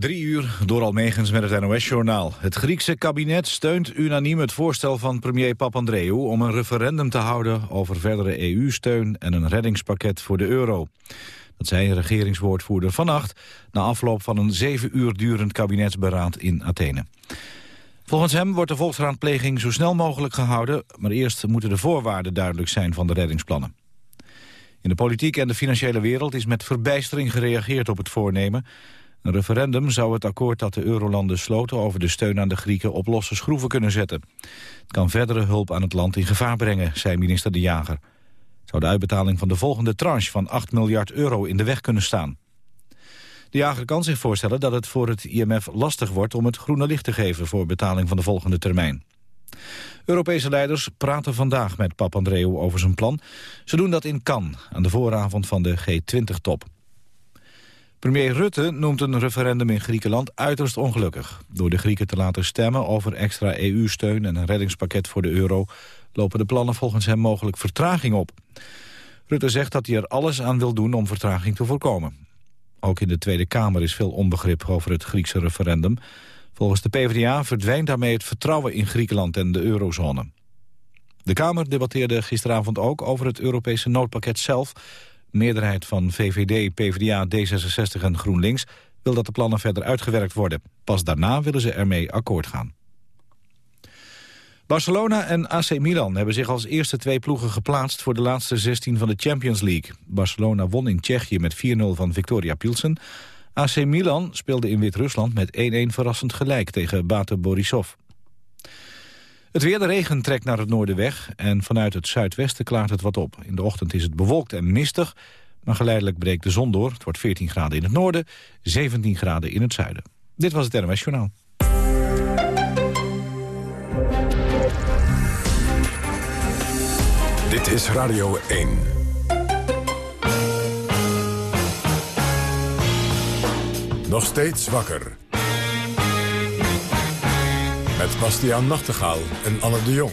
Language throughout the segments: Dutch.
Drie uur door Almegens met het NOS-journaal. Het Griekse kabinet steunt unaniem het voorstel van premier Papandreou... om een referendum te houden over verdere EU-steun en een reddingspakket voor de euro. Dat zei regeringswoordvoerder vannacht... na afloop van een zeven uur durend kabinetsberaad in Athene. Volgens hem wordt de volksraadpleging zo snel mogelijk gehouden... maar eerst moeten de voorwaarden duidelijk zijn van de reddingsplannen. In de politiek en de financiële wereld is met verbijstering gereageerd op het voornemen. Een referendum zou het akkoord dat de eurolanden sloten over de steun aan de Grieken op losse schroeven kunnen zetten. Het kan verdere hulp aan het land in gevaar brengen, zei minister De Jager. Het zou de uitbetaling van de volgende tranche van 8 miljard euro in de weg kunnen staan. De jager kan zich voorstellen dat het voor het IMF lastig wordt om het groene licht te geven voor betaling van de volgende termijn. Europese leiders praten vandaag met Papandreou over zijn plan. Ze doen dat in Cannes, aan de vooravond van de G20-top. Premier Rutte noemt een referendum in Griekenland uiterst ongelukkig. Door de Grieken te laten stemmen over extra EU-steun en een reddingspakket voor de euro... lopen de plannen volgens hem mogelijk vertraging op. Rutte zegt dat hij er alles aan wil doen om vertraging te voorkomen. Ook in de Tweede Kamer is veel onbegrip over het Griekse referendum. Volgens de PvdA verdwijnt daarmee het vertrouwen in Griekenland en de eurozone. De Kamer debatteerde gisteravond ook over het Europese noodpakket zelf. Meerderheid van VVD, PvdA, D66 en GroenLinks wil dat de plannen verder uitgewerkt worden. Pas daarna willen ze ermee akkoord gaan. Barcelona en AC Milan hebben zich als eerste twee ploegen geplaatst voor de laatste 16 van de Champions League. Barcelona won in Tsjechië met 4-0 van Victoria Pilsen. AC Milan speelde in Wit-Rusland met 1-1 verrassend gelijk tegen Bate Borisov. Het weer, de regen trekt naar het noorden weg en vanuit het zuidwesten klaart het wat op. In de ochtend is het bewolkt en mistig, maar geleidelijk breekt de zon door. Het wordt 14 graden in het noorden, 17 graden in het zuiden. Dit was het NMS Journaal. Dit is Radio 1. Nog steeds wakker. Met Bastiaan Nachtegaal en Anne de Jong.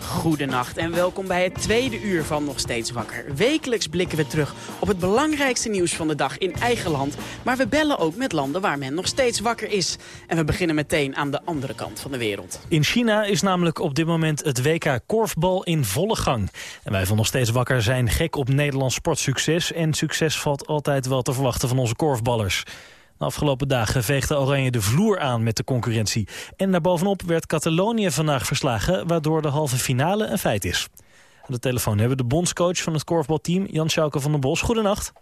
Goedenacht en welkom bij het tweede uur van Nog Steeds Wakker. Wekelijks blikken we terug op het belangrijkste nieuws van de dag in eigen land. Maar we bellen ook met landen waar men nog steeds wakker is. En we beginnen meteen aan de andere kant van de wereld. In China is namelijk op dit moment het WK korfbal in volle gang. En wij van Nog Steeds Wakker zijn gek op Nederlands sportsucces. En succes valt altijd wel te verwachten van onze korfballers. De afgelopen dagen veegde Oranje de vloer aan met de concurrentie. En daarbovenop werd Catalonië vandaag verslagen... waardoor de halve finale een feit is. Aan de telefoon hebben we de bondscoach van het korfbalteam... Jan Schauke van den Bos. Goedenacht.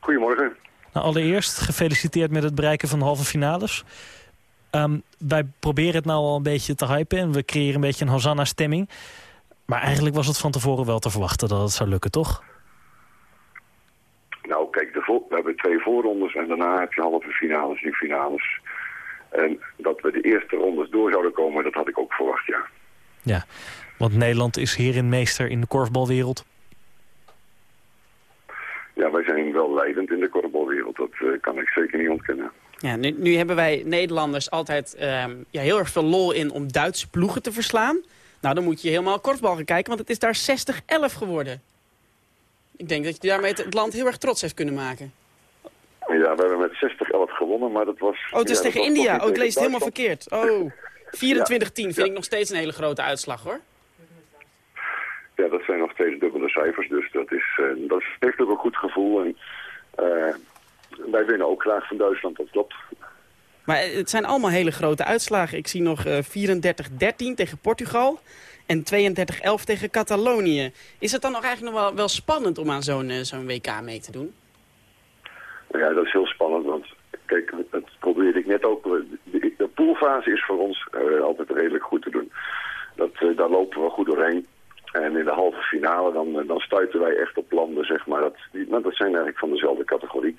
Goedemorgen. Nou, allereerst gefeliciteerd met het bereiken van de halve finales. Um, wij proberen het nou al een beetje te hypen... en we creëren een beetje een Hosanna-stemming. Maar eigenlijk was het van tevoren wel te verwachten dat het zou lukken, toch? Nou, kijk, de we hebben twee voorrondes en daarna heb je halve finales en finales. En dat we de eerste rondes door zouden komen, dat had ik ook verwacht, ja. Ja, want Nederland is hierin meester in de korfbalwereld. Ja, wij zijn wel leidend in de korfbalwereld. Dat uh, kan ik zeker niet ontkennen. Ja, nu, nu hebben wij Nederlanders altijd um, ja, heel erg veel lol in om Duitse ploegen te verslaan. Nou, dan moet je helemaal korfbal gaan kijken, want het is daar 60-11 geworden. Ik denk dat je daarmee het land heel erg trots heeft kunnen maken. Ja, we hebben met 60-11 gewonnen, maar dat was... Oh, het is tegen India. Oh, ik lees het helemaal verkeerd. Oh, 24-10 vind ik nog steeds een hele grote uitslag, hoor. Ja, dat zijn nog steeds dubbele cijfers, dus dat, is, uh, dat ook een goed gevoel. En, uh, wij winnen ook graag van Duitsland, dat klopt. Maar het zijn allemaal hele grote uitslagen. Ik zie nog uh, 34-13 tegen Portugal en 32-11 tegen Catalonië. Is het dan nog eigenlijk nog wel, wel spannend om aan zo'n zo'n WK mee te doen? Ja, dat is heel spannend, want kijk, dat probeerde ik net ook. De, poolfase is voor ons uh, altijd redelijk goed te doen. Dat, uh, daar lopen we goed doorheen. En in de halve finale dan, dan stuiten wij echt op landen, zeg maar. Dat, nou, dat zijn eigenlijk van dezelfde categorie.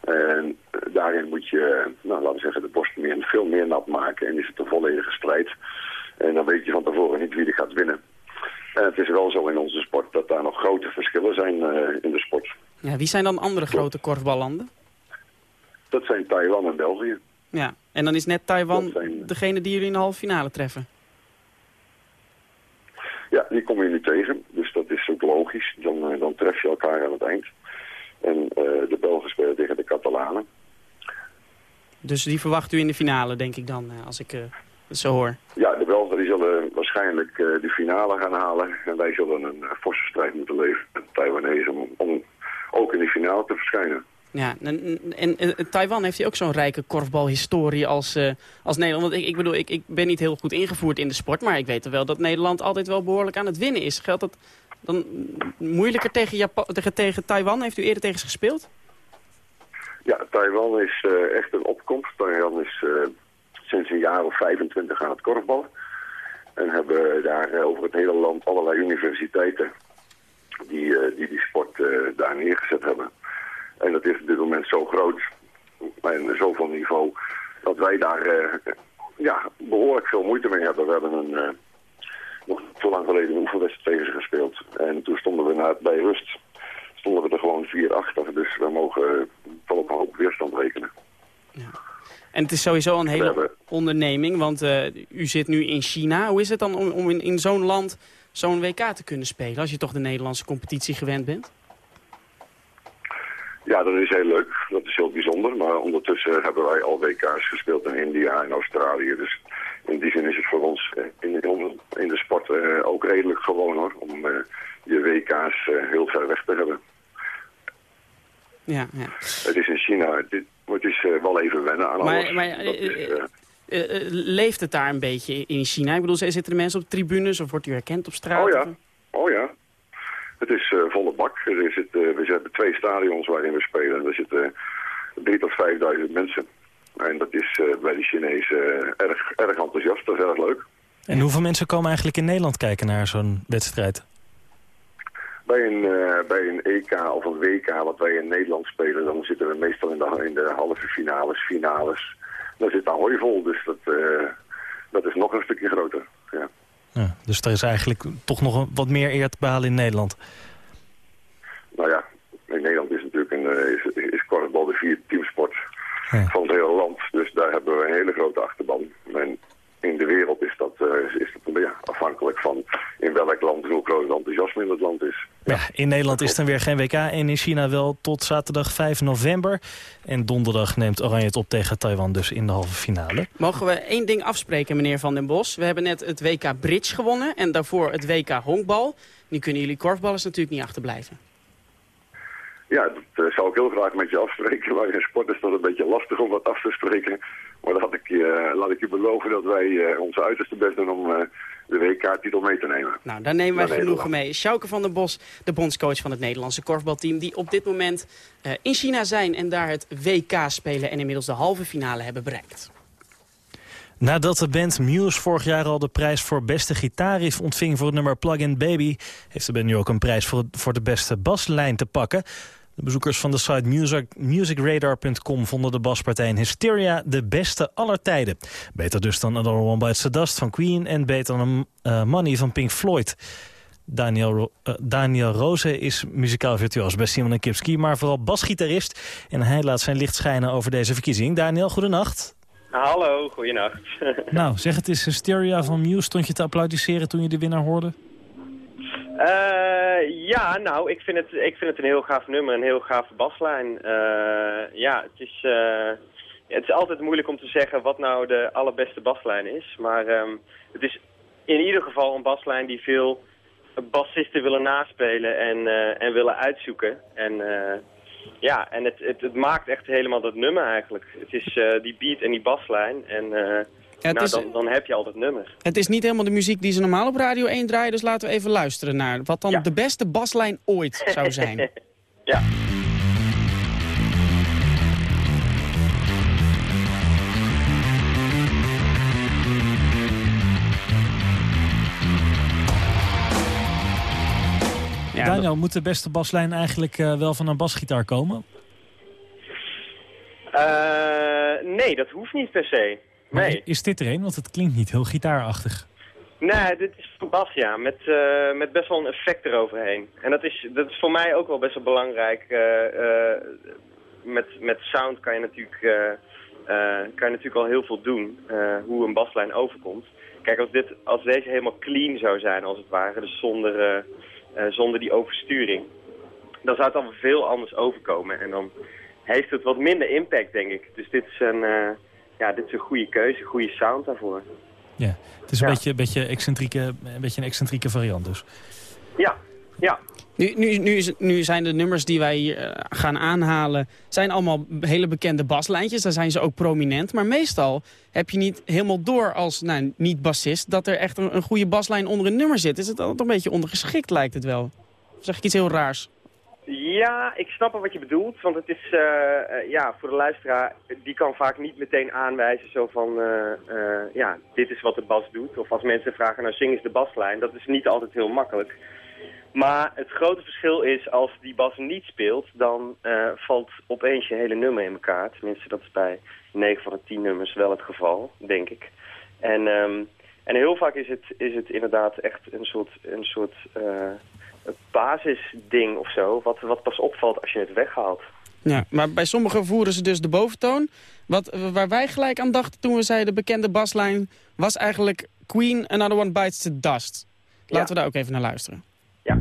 En daarin moet je, nou, laten we zeggen, de borst meer, veel meer nat maken. En is het een volledige strijd. En dan weet je van tevoren niet wie er gaat winnen. En het is wel zo in onze sport dat daar nog grote verschillen zijn in de sport. Ja, wie zijn dan andere grote korfballanden? Dat zijn Taiwan en België. Ja, en dan is net Taiwan zijn... degene die jullie in de halve finale treffen? Ja, die kom je nu tegen. Dus dat is ook logisch. Dan, uh, dan tref je elkaar aan het eind. En uh, de Belgen spelen tegen de Catalanen. dus die verwacht u in de finale, denk ik dan, als ik het zo hoor. Ja, de Belgen die zullen waarschijnlijk de finale gaan halen. En wij zullen een forse strijd moeten leveren met Taiwanese om, om ook in die finale te verschijnen. Ja, en, en, Taiwan heeft hij ook zo'n rijke korfbalhistorie als, uh, als Nederland. Want ik, ik bedoel, ik, ik ben niet heel goed ingevoerd in de sport... maar ik weet wel dat Nederland altijd wel behoorlijk aan het winnen is. Geldt dat dan moeilijker tegen, Japan, tegen, tegen Taiwan? Heeft u eerder tegen ze gespeeld? Ja, Taiwan is uh, echt een opkomst. Taiwan is uh, sinds een jaar of 25 aan het korfballen. En hebben daar over het hele land allerlei universiteiten... die die, die sport daar neergezet hebben... En dat is op dit moment zo groot en zoveel niveau dat wij daar uh, ja, behoorlijk veel moeite mee hebben. We hebben een, nog zo lang geleden een oefenwedstrijd tegen ze gespeeld. En toen stonden we na, bij rust stonden we er gewoon vier achter. Dus we mogen wel op een hoop weerstand rekenen. Ja. En het is sowieso een hele onderneming, want u zit nu in China. Hoe is het dan om, om in, in zo'n land zo'n WK te kunnen spelen... als je toch de Nederlandse competitie gewend bent? Ja, dat is heel leuk. Dat is heel bijzonder. Maar ondertussen hebben wij al WK's gespeeld in India en Australië. Dus in die zin is het voor ons eh, in, in de sport uh, ook redelijk gewoon hoor. Om uh, je WK's uh, heel ver weg te hebben. Ja, ja. Het is in China. Dit, het is wel even wennen aan maar, alles. Maar, is, leeft het daar een beetje in China? Ik bedoel, zitten er mensen op de tribunes of wordt u herkend op straat? Oh ja, oh ja. Het is uh, volle bak. Er zit, uh, we hebben twee stadions waarin we spelen. Er zitten uh, tot 5.000 mensen. En dat is uh, bij de Chinezen erg, erg enthousiast. Dat is erg leuk. En hoeveel mensen komen eigenlijk in Nederland kijken naar zo'n wedstrijd? Bij een, bij een EK of een WK wat wij in Nederland spelen... dan zitten we meestal in de, in de halve finales, finales. Dan zit daar vol, dus dat, dat is nog een stukje groter. Ja. Ja, dus er is eigenlijk toch nog wat meer eer te behalen in Nederland. Nou ja, in Nederland is natuurlijk een, eh, is, is korfbal de vierde teamsport van het hele land. Dus daar hebben we een hele grote achterban. En in de wereld is dat, uh, is dat ja, afhankelijk van in welk land hoe groot het enthousiasme in het land is. Ja, in Nederland is het dan weer geen WK en in China wel tot zaterdag 5 november. En donderdag neemt Oranje het op tegen Taiwan dus in de halve finale. Mogen we één ding afspreken, meneer Van den Bos? We hebben net het WK Bridge gewonnen en daarvoor het WK Honkbal. Nu kunnen jullie korfballers natuurlijk niet achterblijven. Ja, dat uh, zou ik heel graag met je afspreken. Maar in sport is dat een beetje lastig om wat af te spreken. Maar laat ik, uh, laat ik je beloven dat wij uh, onze uiterste best doen om de WK-titel mee te nemen. Nou, daar nemen wij genoegen mee. Sjouke van der Bos, de bondscoach van het Nederlandse korfbalteam... die op dit moment in China zijn en daar het WK spelen... en inmiddels de halve finale hebben bereikt. Nadat de band Muse vorig jaar al de prijs voor beste gitaarriff ontving voor het nummer Plug-in Baby... heeft de band nu ook een prijs voor, voor de beste baslijn te pakken. De bezoekers van de site music, musicradar.com vonden de baspartij in Hysteria de beste aller tijden. Beter dus dan Another One Bites the Dust van Queen en beter dan uh, Money van Pink Floyd. Daniel, uh, Daniel Rose is muzikaal virtuoos bij Simon en Kipski, maar vooral basgitarist. En hij laat zijn licht schijnen over deze verkiezing. Daniel, goedenacht. Hallo, goedenacht. nou, zeg het eens, Hysteria van Muse, stond je te applaudisseren toen je de winnaar hoorde? Uh, ja, nou, ik vind, het, ik vind het een heel gaaf nummer, een heel gave baslijn. Uh, ja, het is, uh, het is altijd moeilijk om te zeggen wat nou de allerbeste baslijn is. Maar um, het is in ieder geval een baslijn die veel bassisten willen naspelen en, en willen uitzoeken. En ja, en het, het, het, maakt echt helemaal dat nummer eigenlijk. Het is die beat en die baslijn en... Ja, nou, dan, dan, heb je al het nummer. Het is niet helemaal de muziek die ze normaal op Radio 1 draaien, dus laten we even luisteren naar wat dan de beste baslijn ooit zou zijn. ja. Daniel, moet de beste baslijn eigenlijk uh, wel van een basgitaar komen? Uh, nee, dat hoeft niet per se. Nee. is dit er een? Want het klinkt niet heel gitaarachtig. Nee, dit is van bas, ja. Met, uh, met best wel een effect eroverheen. En dat is, dat is voor mij ook wel best wel belangrijk. Uh, uh, met, met sound kan je natuurlijk, kan je natuurlijk al heel veel doen. hoe een baslijn overkomt. Kijk, als, dit, als deze helemaal clean zou zijn, als het ware. Dus zonder, zonder die oversturing. Dan zou het dan veel anders overkomen. En dan heeft het wat minder impact, denk ik. Dus dit is een, ja, dit is een goede keuze, een goede sound daarvoor. Ja, het is een, beetje, beetje, excentrieke, een beetje een excentrieke variant dus. Ja, ja. Nu, nu, nu, nu zijn de nummers die wij hier eh, gaan aanhalen... zijn allemaal hele bekende baslijntjes. Daar zijn ze ook prominent. Maar meestal heb je niet helemaal door als nou, niet-bassist... dat er echt een, een, goede baslijn onder een nummer zit. Is het altijd een beetje ondergeschikt, lijkt het wel? Of zeg ik iets heel raars? Ja, ik snap wel wat je bedoelt. Want het is, uh, ja, voor de luisteraar... die kan vaak niet meteen aanwijzen zo van... ja, dit is wat de bas doet. Of als mensen vragen, nou zing eens de baslijn. Dat is niet altijd heel makkelijk. Maar het grote verschil is, als die bas niet speelt, dan valt opeens je hele nummer in elkaar. Tenminste, dat is bij 9 van de 10 nummers wel het geval, denk ik. En, um, en heel vaak is het, is het inderdaad echt een soort, een soort basisding of zo, wat, wat pas opvalt als je het weghaalt. Ja, maar bij sommigen voeren ze dus de boventoon. Wat, waar wij gelijk aan dachten toen we zeiden de bekende baslijn... was eigenlijk Queen, Another One Bites the Dust. Laten we daar ook even naar luisteren. Ja.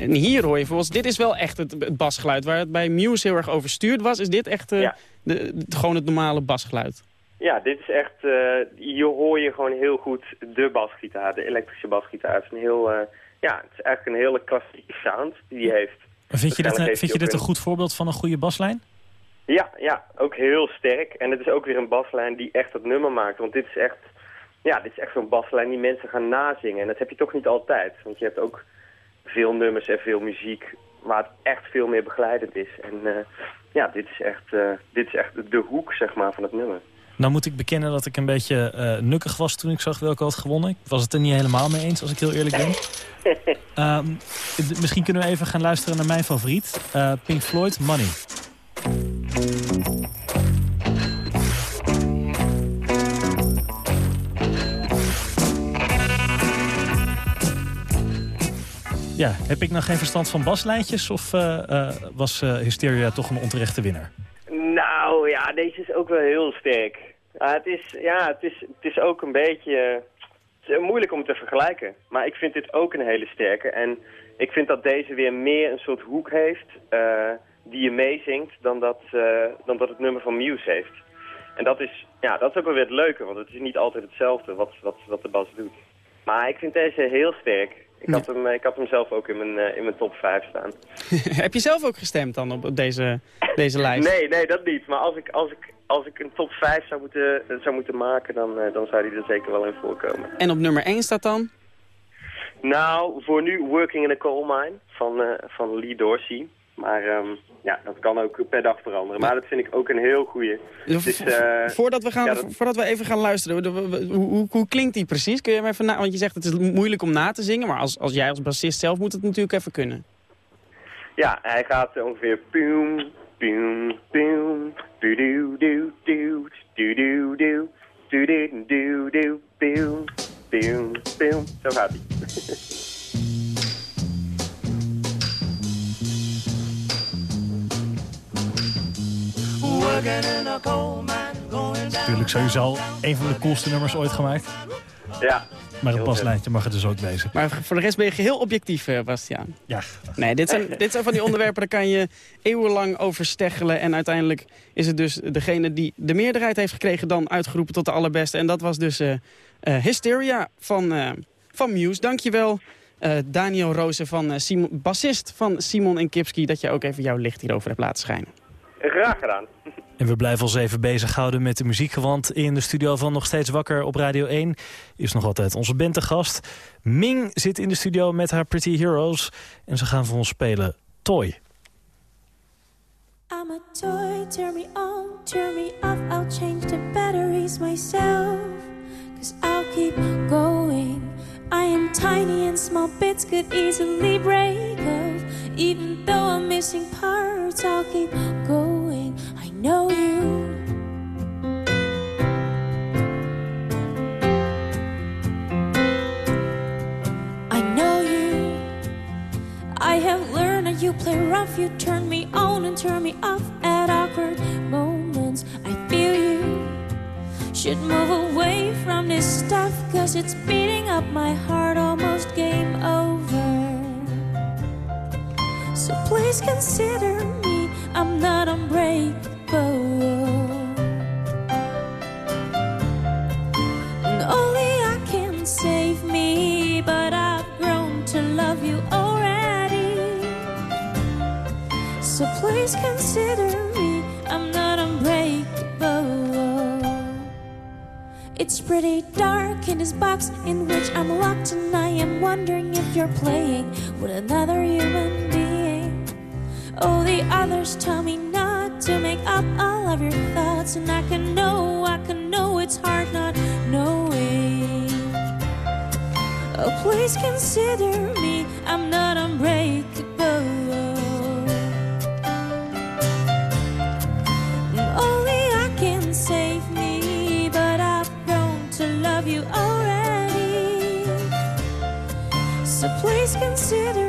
En hier hoor je volgens, dit is wel echt het, het, basgeluid. Waar het bij Muse heel erg overstuurd was, is dit echt uh, de, gewoon het normale basgeluid. Ja, dit is echt, uh, hier hoor je gewoon heel goed de basgitaar, de elektrische basgitaar. Het is een heel, uh, ja, het is eigenlijk een hele klassieke sound die hij heeft. Vind je dit, vind je dit een goed voorbeeld van een goede baslijn? Ja, ja, ook heel sterk. En het is ook weer een baslijn die echt het nummer maakt. Want dit is echt, ja, dit is echt zo'n baslijn die mensen gaan nazingen. En dat heb je toch niet altijd. Want je hebt ook veel nummers en veel muziek waar het echt veel meer begeleidend is. En uh, ja, dit is, echt, uh, dit is echt de hoek, zeg maar, van het nummer. Nou moet ik bekennen dat ik een beetje uh, nukkig was toen ik zag welke had gewonnen. Ik was het er niet helemaal mee eens, als ik heel eerlijk ben. um, misschien kunnen we even gaan luisteren naar mijn favoriet. Pink Floyd, Money. Ja, heb ik nog geen verstand van baslijntjes of uh, uh, was uh, Hysteria toch een onterechte winnaar? Nou ja, deze is ook wel heel sterk. het, is, ja, het, is, het is ook een beetje moeilijk om te vergelijken. Maar ik vind dit ook een hele sterke. En ik vind dat deze weer meer een soort hoek heeft die je meezingt dan dat, dan dat het nummer van Muse heeft. En dat is, ja, dat is ook wel weer het leuke, want het is niet altijd hetzelfde wat, wat, wat de bas doet. Maar ik vind deze heel sterk. Ik had, hem, ik had hem zelf ook in mijn, uh, in mijn top 5 staan. Heb je zelf ook gestemd dan op deze, deze lijst? Nee, nee, dat niet. Maar als ik, als ik, als ik een top 5 zou moeten, zou moeten maken, dan, uh, dan zou die er zeker wel in voorkomen. En op nummer 1 staat dan? Nou, voor nu Working in a Coal Mine van, uh, van Lee Dorsey. Maar um, ja, dat kan ook per dag veranderen. Maar dat vind ik ook een heel goede. Dus, uh, voordat, we gaan, ja, dat... voordat we even gaan luisteren, hoe, hoe, hoe, klinkt die precies? Kun je hem even na, want je zegt het is moeilijk om na te zingen, maar als, als jij als bassist zelf moet het natuurlijk even kunnen. Ja, hij gaat ongeveer boom, boom, boom. Zo gaat hij. Natuurlijk sowieso een van de coolste nummers ooit gemaakt. Ja. Maar het baslijntje mag het dus ook wezen. Maar voor de rest ben je geheel objectief, uh, Bastiaan. Ja. Nee, dit zijn, dit zijn van die onderwerpen, daar kan je eeuwenlang over steggelen. En uiteindelijk is het dus degene die de meerderheid heeft gekregen... dan uitgeroepen tot de allerbeste. En dat was dus uh, uh, Hysteria van, uh, van Muse. Dankjewel, uh, Daniel Rozen, van, Simon, bassist van Simon en Kipski... dat je ook even jouw licht hierover hebt laten schijnen. Graag gedaan. En we blijven ons even bezighouden met de muziek. Want in de studio van Nog Steeds Wakker op Radio 1 is nog altijd onze bente-gast. Ming zit in de studio met haar Pretty Heroes. En ze gaan voor ons spelen Toy. I'm a toy, turn me on, turn me off. I'll change the batteries myself. Cause I'll keep going. I am tiny and small bits could easily break off. Even though I'm missing parts, I'll keep going. I know you. I know you. I have learned that you play rough. You turn me on and turn me off at awkward moments. I feel you should move away from this stuff, cause it's beating up my heart, almost game over. So please consider me, I'm not unbreakable. And only I can save me, but I've grown to love you already. So please consider me, I'm not unbreakable. It's pretty dark in this box in which I'm locked, and I am wondering if you're playing with another human. Oh, the others tell me not to make up all of your thoughts, and I can know, I can know it's hard not knowing. Oh, please consider me, I'm not unbreakable. Only I can save me, but I've grown to love you already. So please consider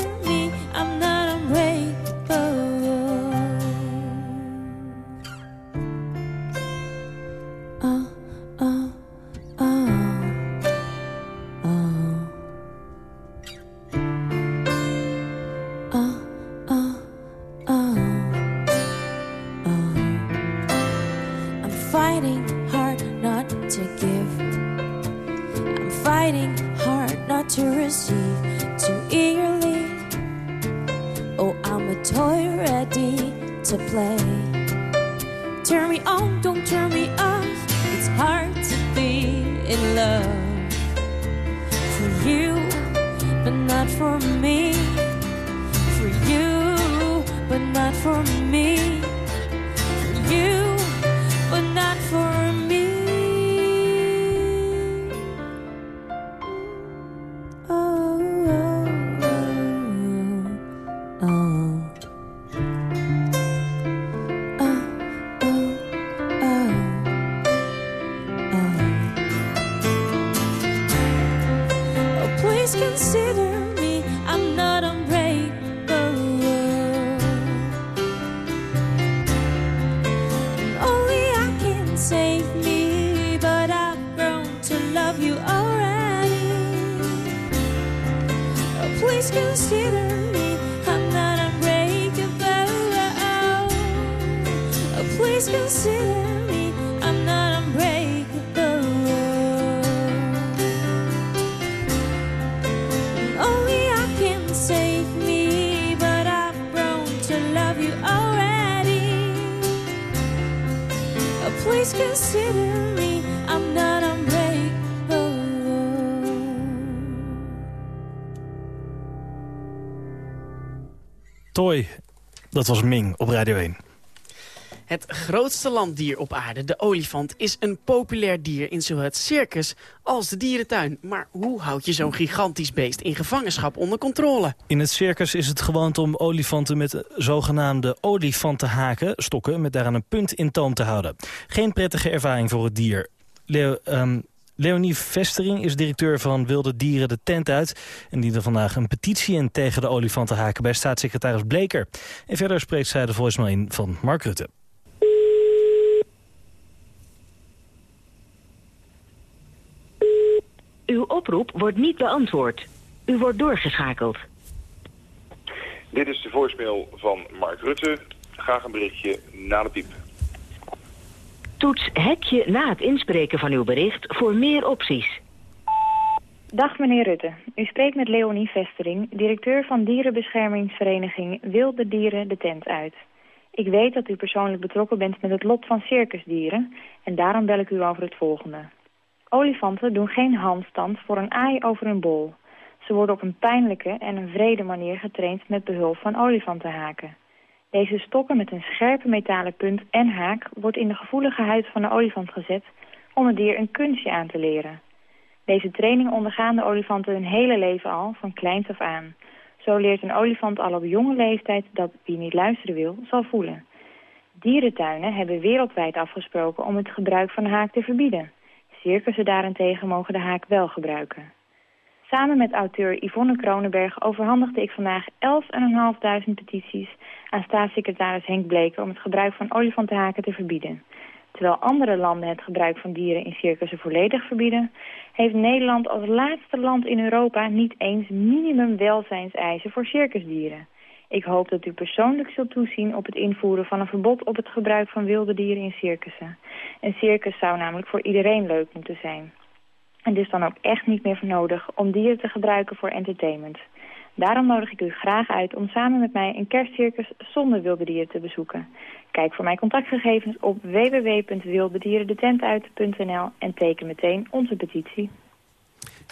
for me. For you, Toy, dat was Ming op Radio 1. Het grootste landdier op aarde, de olifant, is een populair dier in zowel het circus als de dierentuin. Maar hoe houd je zo'n gigantisch beest in gevangenschap onder controle? In het circus is het gewoonte om olifanten met zogenaamde olifantenhaken, stokken, met daaraan een punt in toom te houden. Geen prettige ervaring voor het dier. Leo, ehm, Leonie Vestering is directeur van Wilde Dieren de Tent uit... en diende vandaag een petitie in tegen de olifantenhaken bij staatssecretaris Bleker. En verder spreekt zij de voicemail in van Mark Rutte. Uw oproep wordt niet beantwoord. U wordt doorgeschakeld. Dit is de voicemail van Mark Rutte. Graag een berichtje na de piep. Toets hekje na het inspreken van uw bericht voor meer opties. Dag meneer Rutte. U spreekt met Leonie Vestering, directeur van dierenbeschermingsvereniging Wilde Dieren de Tent uit. Ik weet dat u persoonlijk betrokken bent met het lot van circusdieren en daarom bel ik u over het volgende. Olifanten doen geen handstand voor een aai over een bol. Ze worden op een pijnlijke en een vrede manier getraind met behulp van olifantenhaken. Deze stokken met een scherpe metalen punt en haak wordt in de gevoelige huid van de olifant gezet om het dier een kunstje aan te leren. Deze training ondergaan de olifanten hun hele leven al, van kleins af aan. Zo leert een olifant al op jonge leeftijd dat wie niet luisteren wil, zal voelen. Dierentuinen hebben wereldwijd afgesproken om het gebruik van de haak te verbieden. Circussen daarentegen mogen de haak wel gebruiken. Samen met auteur Yvonne Kronenberg overhandigde ik vandaag 11.500 petities aan staatssecretaris Henk Bleker om het gebruik van olifantenhaken te verbieden. Terwijl andere landen het gebruik van dieren in circussen volledig verbieden... heeft Nederland als laatste land in Europa niet eens minimum welzijnseisen voor circusdieren. Ik hoop dat u persoonlijk zult toezien op het invoeren van een verbod op het gebruik van wilde dieren in circussen. Een circus zou namelijk voor iedereen leuk moeten zijn. En dus dan ook echt niet meer voor nodig om dieren te gebruiken voor entertainment. Daarom nodig ik u graag uit om samen met mij een kerstcircus zonder wilde dieren te bezoeken. Kijk voor mijn contactgegevens op www.wildedierendetentuit.nl en teken meteen onze petitie.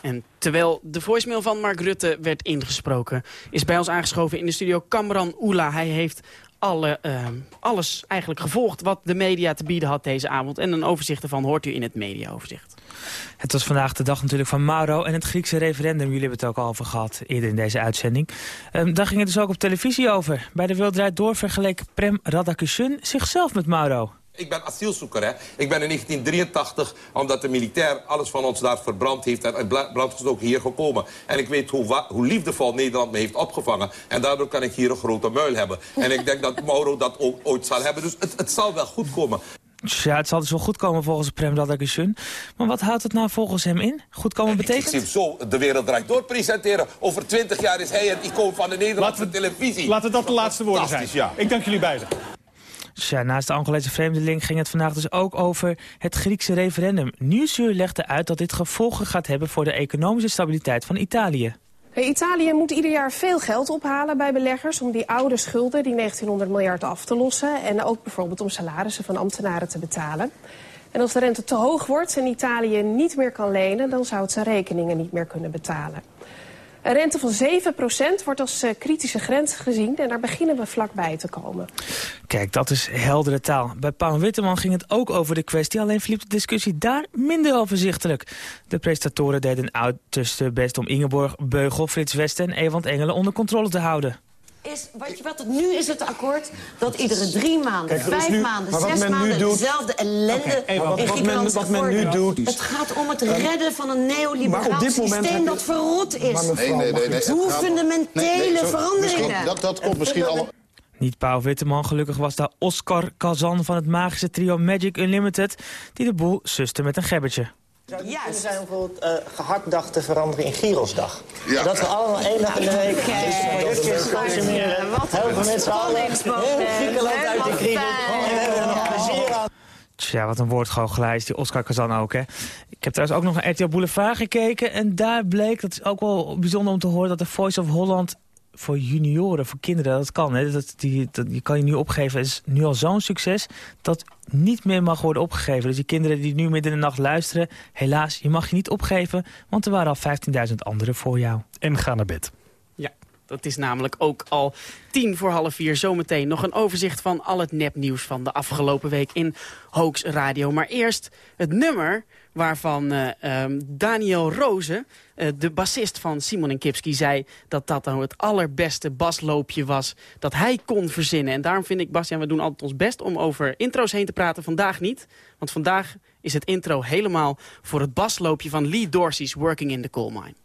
En terwijl de voicemail van Mark Rutte werd ingesproken... is bij ons aangeschoven in de studio Kamran Oela. Hij heeft alle, uh, alles eigenlijk gevolgd wat de media te bieden had deze avond. En een overzicht ervan hoort u in het mediaoverzicht. Het was vandaag de dag natuurlijk van Mauro en het Griekse referendum. Jullie hebben het ook al over gehad eerder in deze uitzending. Um, daar ging het dus ook op televisie over. Bij de Wereld Door vergeleek Prem Radakishun zichzelf met Mauro. Ik ben asielzoeker, hè. Ik ben in 1983, omdat de militair alles van ons daar verbrand heeft... en brandgestoken hier gekomen. En ik weet hoe, hoe liefdevol Nederland me heeft opgevangen. En daardoor kan ik hier een grote muil hebben. En ik denk dat Mauro dat ook ooit zal hebben. Dus het, het zal wel goed komen. Ja, het zal dus wel goed komen volgens Prem Radakishun. Maar wat houdt het nou volgens hem in? Goed komen betekent? Ik zie hem zo de wereld draait door presenteren. Over twintig jaar is hij het icoon van de Nederlandse televisie. Laten dat de laatste woorden zijn. Ja. Ik dank jullie beiden. Ja, naast de Angolese vreemdeling ging het vandaag dus ook over het Griekse referendum. Nieuwsuur legde uit dat dit gevolgen gaat hebben voor de economische stabiliteit van Italië. Italië moet ieder jaar veel geld ophalen bij beleggers om die oude schulden, die 1900 miljard, af te lossen. En ook bijvoorbeeld om salarissen van ambtenaren te betalen. En als de rente te hoog wordt en Italië niet meer kan lenen, dan zou het zijn rekeningen niet meer kunnen betalen. Een rente van 7% wordt als uh, kritische grens gezien en daar beginnen we vlakbij te komen. Kijk, dat is heldere taal. Bij Paul Witteman ging het ook over de kwestie, alleen verliep de discussie daar minder overzichtelijk. De presentatoren deden uiterste best om Ingeborg Beugel, Frits Westen en Ewand Engelen onder controle te houden is, wat, je, wat het nu is het akkoord dat iedere drie maanden, vijf maanden, zes maanden doet, dezelfde ellende okay, wat, in Griekenland wat men, wat men nu doet. Het gaat om het redden van een neoliberaal systeem dat verrot is. Nee, nee, nee, nee, Hoe fundamentele veranderingen. Dat, dat komt misschien allemaal... Niet Pauw Witteman, gelukkig was daar Oscar Kazan van het magische trio Magic Unlimited... die de boel suste met een gebbertje. Zou het zijn bijvoorbeeld uh, gehaktdag te veranderen in Girosdag? Ja. Dat we allemaal één dag in de week dus consumeren. Helpen met z'n allen. Griekenland uit de crisis. En we hebben er nog plezier aan. Tja, wat een woordgoochelaar is die Oscar Kazan ook, hè. Ik heb trouwens ook nog naar RTL Boulevard gekeken... en daar bleek, dat is ook wel bijzonder om te horen... dat de Voice of Holland voor junioren, voor kinderen, dat kan. Hè? Dat, die, dat, je kan je nu opgeven. Het is nu al zo'n succes dat niet meer mag worden opgegeven. Dus die kinderen die nu midden in de nacht luisteren... helaas, je mag je niet opgeven, want er waren al 15.000 anderen voor jou. En ga naar bed. Ja, dat is namelijk ook al tien voor half vier. Zometeen nog een overzicht van al het nepnieuws van de afgelopen week in Hoax Radio. Maar eerst het nummer waarvan uh, um, Daniel Rozen, uh, de bassist van Simon en Kipski, zei dat dat dan het allerbeste basloopje was dat hij kon verzinnen. En daarom vind ik, Bastiaan, we doen altijd ons best om over intro's heen te praten. Vandaag niet, want vandaag is het intro helemaal voor het basloopje van Lee Dorsey's Working in the Coal Mine.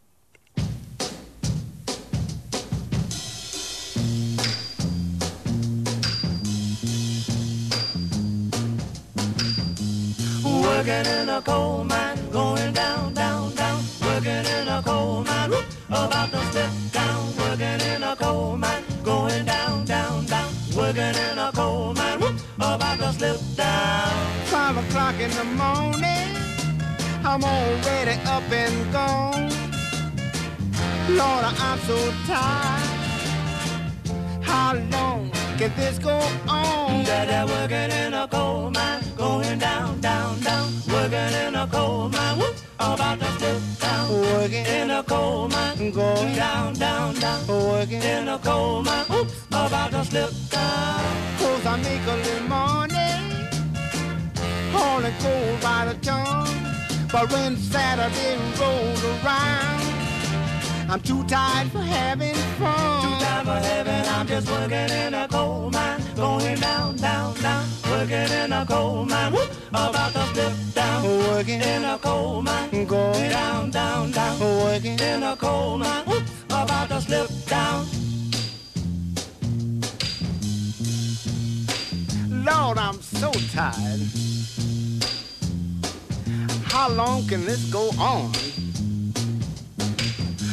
Working in a coal mine, going down, down, down. Working in a coal mine, whoop, about to step down. Working in a coal mine, going down, down, down. Working in a coal mine, whoop, about to slip down. Five o'clock in the morning, I'm already up and gone. Lord, I'm so tired. How long can this go on? Dada working in a coal mine, going down, down, down. Working in a coal mine, whoop, about to slip down. Working in a coal mine, going down, down, down. Working in a coal mine, whoop, about to slip down. Cause I make a little money, hauling coal by the ton. But when Saturday rolls around, I'm too tired for having fun. Too tired for having, I'm just working in a coal mine. Going down, down, down. Working in a coal mine. Whoop, about to slip down. Working in a coal mine. Going down, down, down. Working in a coal mine. Whoop, about to slip down. Lord, I'm so tired. How long can this go on?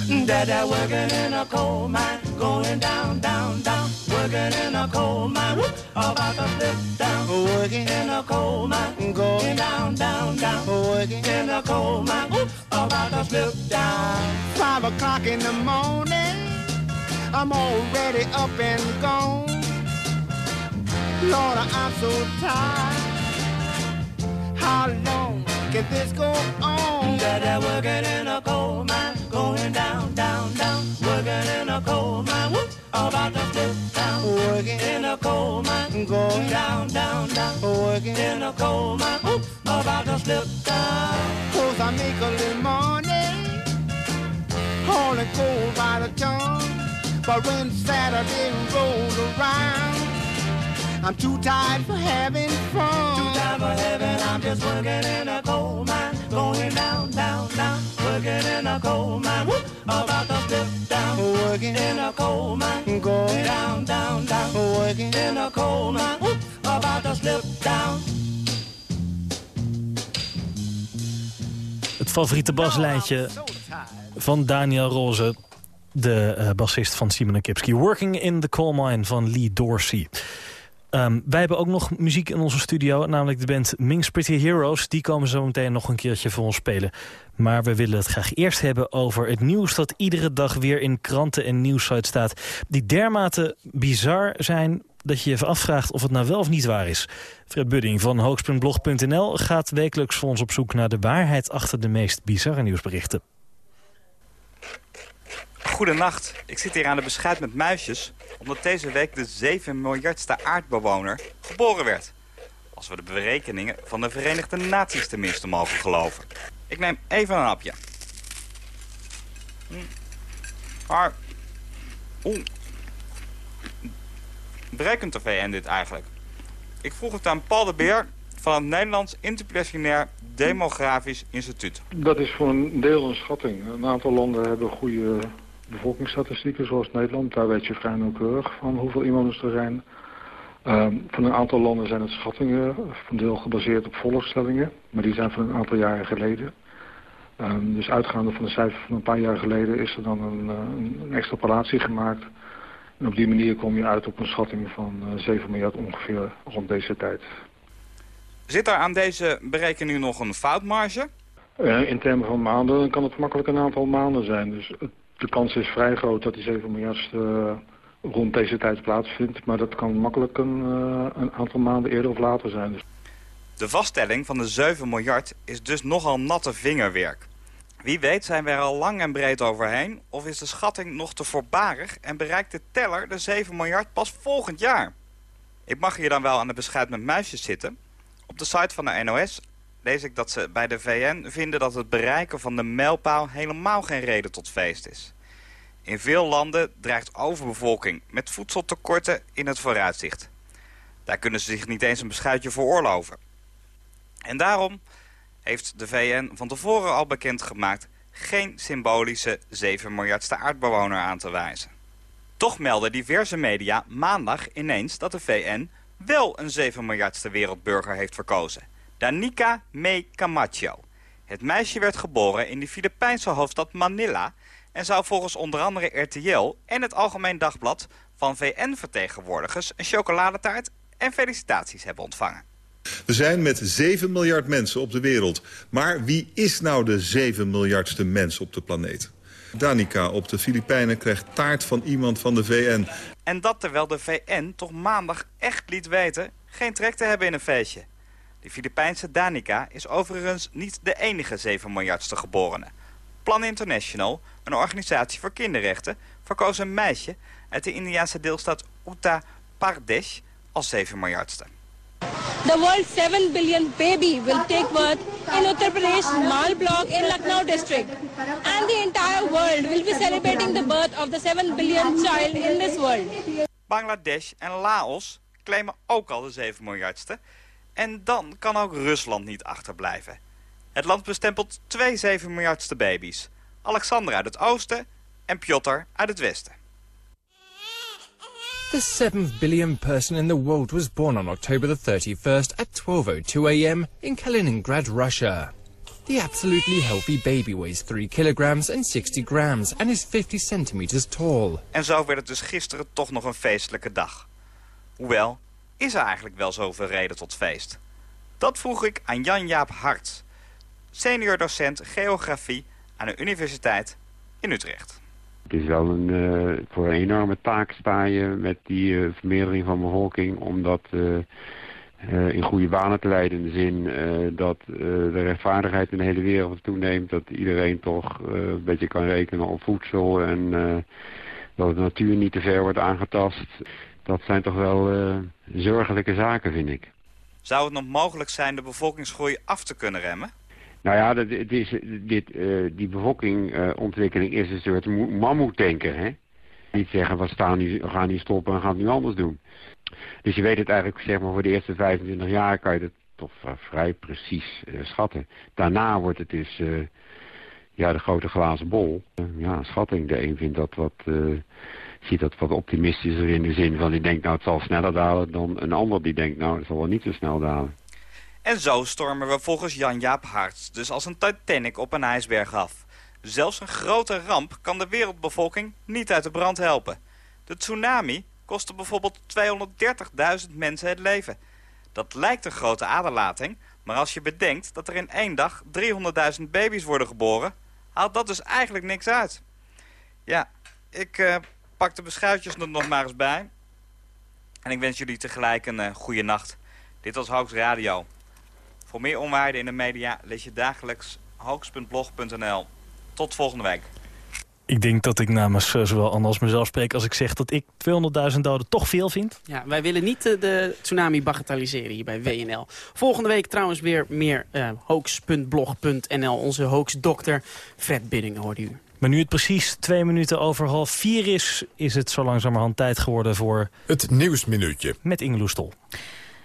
Dada working in a coal mine, going down, down, down. Working in a coal mine, whoop, about to flip down. Working in a coal mine, going down, down, down. Working in a coal mine, whoop, about to slip down. Five o'clock in the morning, I'm already up and gone. Lord, I'm so tired. How long can this go on? Dada working in a coal mine, down, down. Working in a coal mine, whoop, about to flip down. Working in a coal mine, going down, down, down. Working in a coal mine, whoop, about to slip down. Cause I make a little money, hauling coal by the ton. But when Saturday rolls around, I'm too tired for having fun. Too tired for having, I'm just working in a coal mine, going down, down, down. Working in a coal mine, whoop, about to slip down. Working in a coal mine, going down, down, down. Working in a coal mine, whoop, about to slip down. Het favoriete baslijntje van Daniel Roze, de uh, bassist van Simon Kipski. Working in the Coal Mine van Lee Dorsey. Um, wij hebben ook nog muziek in onze studio, namelijk de band Ming's Pretty Heroes. Die komen zo meteen nog een keertje voor ons spelen. Maar we willen het graag eerst hebben over het nieuws dat iedere dag weer in kranten en nieuwsites staat. Die dermate bizar zijn dat je je even afvraagt of het nou wel of niet waar is. Fred Budding van hoogspuntblog.nl gaat wekelijks voor ons op zoek naar de waarheid achter de meest bizarre nieuwsberichten. Goedenacht, ik zit hier aan de beschuit met muisjes... omdat deze week de 7 miljardste aardbewoner geboren werd. Als we de berekeningen van de Verenigde Naties tenminste mogen geloven. Ik neem even een hapje. Hm. Maar... Oeh. Berekent de VN dit eigenlijk? Ik vroeg het aan Paul de Beer van het Nederlands Interplaneair Demografisch Instituut. Dat is voor een deel een schatting. Een aantal landen hebben goede bevolkingsstatistieken zoals Nederland. Daar weet je vrij nauwkeurig van hoeveel inwoners er zijn. Um, van een aantal landen zijn het schattingen, van deel gebaseerd op volkstellingen. Maar die zijn van een aantal jaren geleden. Um, dus uitgaande van de cijfers van een paar jaar geleden is er dan een, een, een extrapolatie gemaakt. En op die manier kom je uit op een schatting van uh, 7 miljard ongeveer rond deze tijd. Zit er aan deze berekening nog een foutmarge? Uh, in termen van maanden kan het makkelijk een aantal maanden zijn. Dus het de kans is vrij groot dat die 7 miljard uh, rond deze tijd plaatsvindt. Maar dat kan makkelijk een, uh, een aantal maanden eerder of later zijn. Dus. De vaststelling van de 7 miljard is dus nogal natte vingerwerk. Wie weet zijn we er al lang en breed overheen... of is de schatting nog te voorbarig en bereikt de teller de 7 miljard pas volgend jaar? Ik mag hier dan wel aan de beschuit met muisjes zitten. Op de site van de NOS lees ik dat ze bij de VN vinden dat het bereiken van de mijlpaal helemaal geen reden tot feest is. In veel landen dreigt overbevolking met voedseltekorten in het vooruitzicht. Daar kunnen ze zich niet eens een beschuitje veroorloven. En daarom heeft de VN van tevoren al bekendgemaakt geen symbolische 7 miljardste aardbewoner aan te wijzen. Toch melden diverse media maandag ineens dat de VN wel een 7 miljardste wereldburger heeft verkozen. Danica May Camacho. Het meisje werd geboren in de Filipijnse hoofdstad Manila... en zou volgens onder andere RTL en het Algemeen Dagblad... van VN-vertegenwoordigers een chocoladetaart en felicitaties hebben ontvangen. We zijn met 7 miljard mensen op de wereld. Maar wie is nou de 7 miljardste mens op de planeet? Danica op de Filipijnen krijgt taart van iemand van de VN. En dat terwijl de VN toch maandag echt liet weten... geen trek te hebben in een feestje. De Filipijnse Danica is overigens niet de enige 7 miljardste geborene. Plan International, een organisatie voor kinderrechten, verkoos een meisje uit de Indiase deelstaat Uttar Pradesh als 7 miljardste. The world's 7 billion baby will take birth in Uttar Pradesh Mal block in Lucknow district. And the entire world will be celebrating the birth of the 7 billion child in this world. Bangladesh en Laos claimen ook al de 7 miljardste en dan kan ook Rusland niet achterblijven. Het land bestempelt twee 7 miljardste baby's. Alexander uit het oosten en Piotr uit het westen. The seventh billion person in the world was born on October the 31st at 12.02 a.m. in Kaliningrad, Russia. The absolutely healthy baby weighs 3 kilograms and 60 grams and is 50 centimeters tall. En zo werd het dus gisteren toch nog een feestelijke dag. Hoewel, is er eigenlijk wel zoveel reden tot feest? Dat vroeg ik aan Jan-Jaap Hart, senior docent geografie aan de Universiteit in Utrecht. Het is wel een, uh, voor een enorme taak sta je met die uh, vermeerdering van bevolking... om dat uh, in goede banen te leiden. In de zin dat de rechtvaardigheid in de hele wereld toeneemt. Dat iedereen toch een beetje kan rekenen op voedsel. En dat de natuur niet te ver wordt aangetast. Dat zijn toch wel zorgelijke zaken, vind ik. Zou het nog mogelijk zijn de bevolkingsgroei af te kunnen remmen? Nou ja, dat, het is, dit, uh, die bevolkingontwikkeling is een soort mammoetdenken, hè. Niet zeggen, we, staan nu, we gaan niet stoppen en gaan het nu anders doen. Dus je weet het eigenlijk, zeg maar, voor de eerste 25 jaar kan je het toch vrij precies uh, schatten. Daarna wordt het dus, uh, ja, de grote glazen bol. ja, schatting. De een vindt dat wat, ziet dat wat optimistischer in de zin van, die denkt, nou, het zal sneller dalen dan een ander die denkt, nou, het zal wel niet zo snel dalen. En zo stormen we volgens Jan-Jaap Harts dus als een Titanic op een ijsberg af. Zelfs een grote ramp kan de wereldbevolking niet uit de brand helpen. De tsunami kostte bijvoorbeeld 230.000 mensen het leven. Dat lijkt een grote aderlating, maar als je bedenkt dat er in één dag 300.000 baby's worden geboren, haalt dat dus eigenlijk niks uit. Ja, ik uh, pak de beschuitjes er nog maar eens bij. En ik wens jullie tegelijk een uh, goede nacht. Dit was Hawks Radio. Voor meer onwaarden in de media lees je dagelijks hoax.blog.nl. Tot volgende week. Ik denk dat ik namens uh, zowel Anne als mezelf spreek als ik zeg dat ik 200.000 doden toch veel vind. Ja, wij willen niet uh, de tsunami bagatelliseren hier bij WNL. Volgende week trouwens weer meer uh, hoax.blog.nl. Onze hoaxdokter Fred Biddingen hoorde u. Maar nu het precies twee minuten over half vier is... is het zo langzamerhand tijd geworden voor... Het Nieuwsminuutje. Met Ingeloes Stol.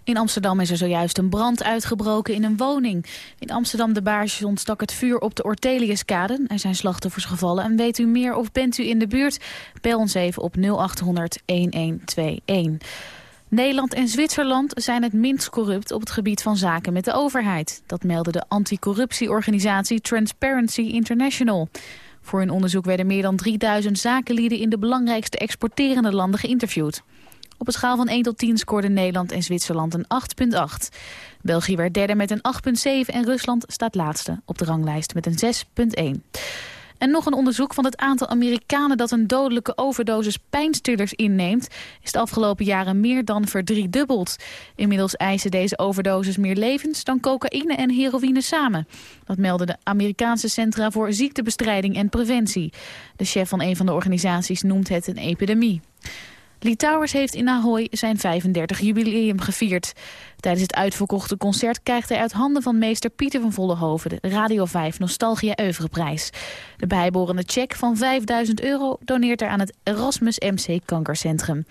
In Amsterdam is er zojuist een brand uitgebroken in een woning. In Amsterdam de Baarsje ontstak het vuur op de Orteliuskade. Er zijn slachtoffers gevallen. En weet u meer of bent u in de buurt? Bel ons even op 0800 1121. Nederland en Zwitserland zijn het minst corrupt op het gebied van zaken met de overheid. Dat meldde de anticorruptieorganisatie Transparency International. Voor hun onderzoek werden meer dan 3000 zakenlieden in de belangrijkste exporterende landen geïnterviewd. Op een schaal van 1 tot 10 scoorden Nederland en Zwitserland een 8,8. België werd derde met een 8,7 en Rusland staat laatste op de ranglijst met een 6,1. En nog een onderzoek van het aantal Amerikanen dat een dodelijke overdosis pijnstillers inneemt... is de afgelopen jaren meer dan verdriedubbeld. Inmiddels eisen deze overdoses meer levens dan cocaïne en heroïne samen. Dat melden de Amerikaanse Centra voor Ziektebestrijding en Preventie. De chef van een van de organisaties noemt het een epidemie. Lee Towers heeft in Ahoy zijn 35 jubileum gevierd. Tijdens het uitverkochte concert krijgt hij uit handen van meester Pieter van Vollenhoven de Radio 5 Nostalgia Oeuvreprijs. De bijbehorende check van 5000 euro doneert hij aan het Erasmus MC Kankercentrum.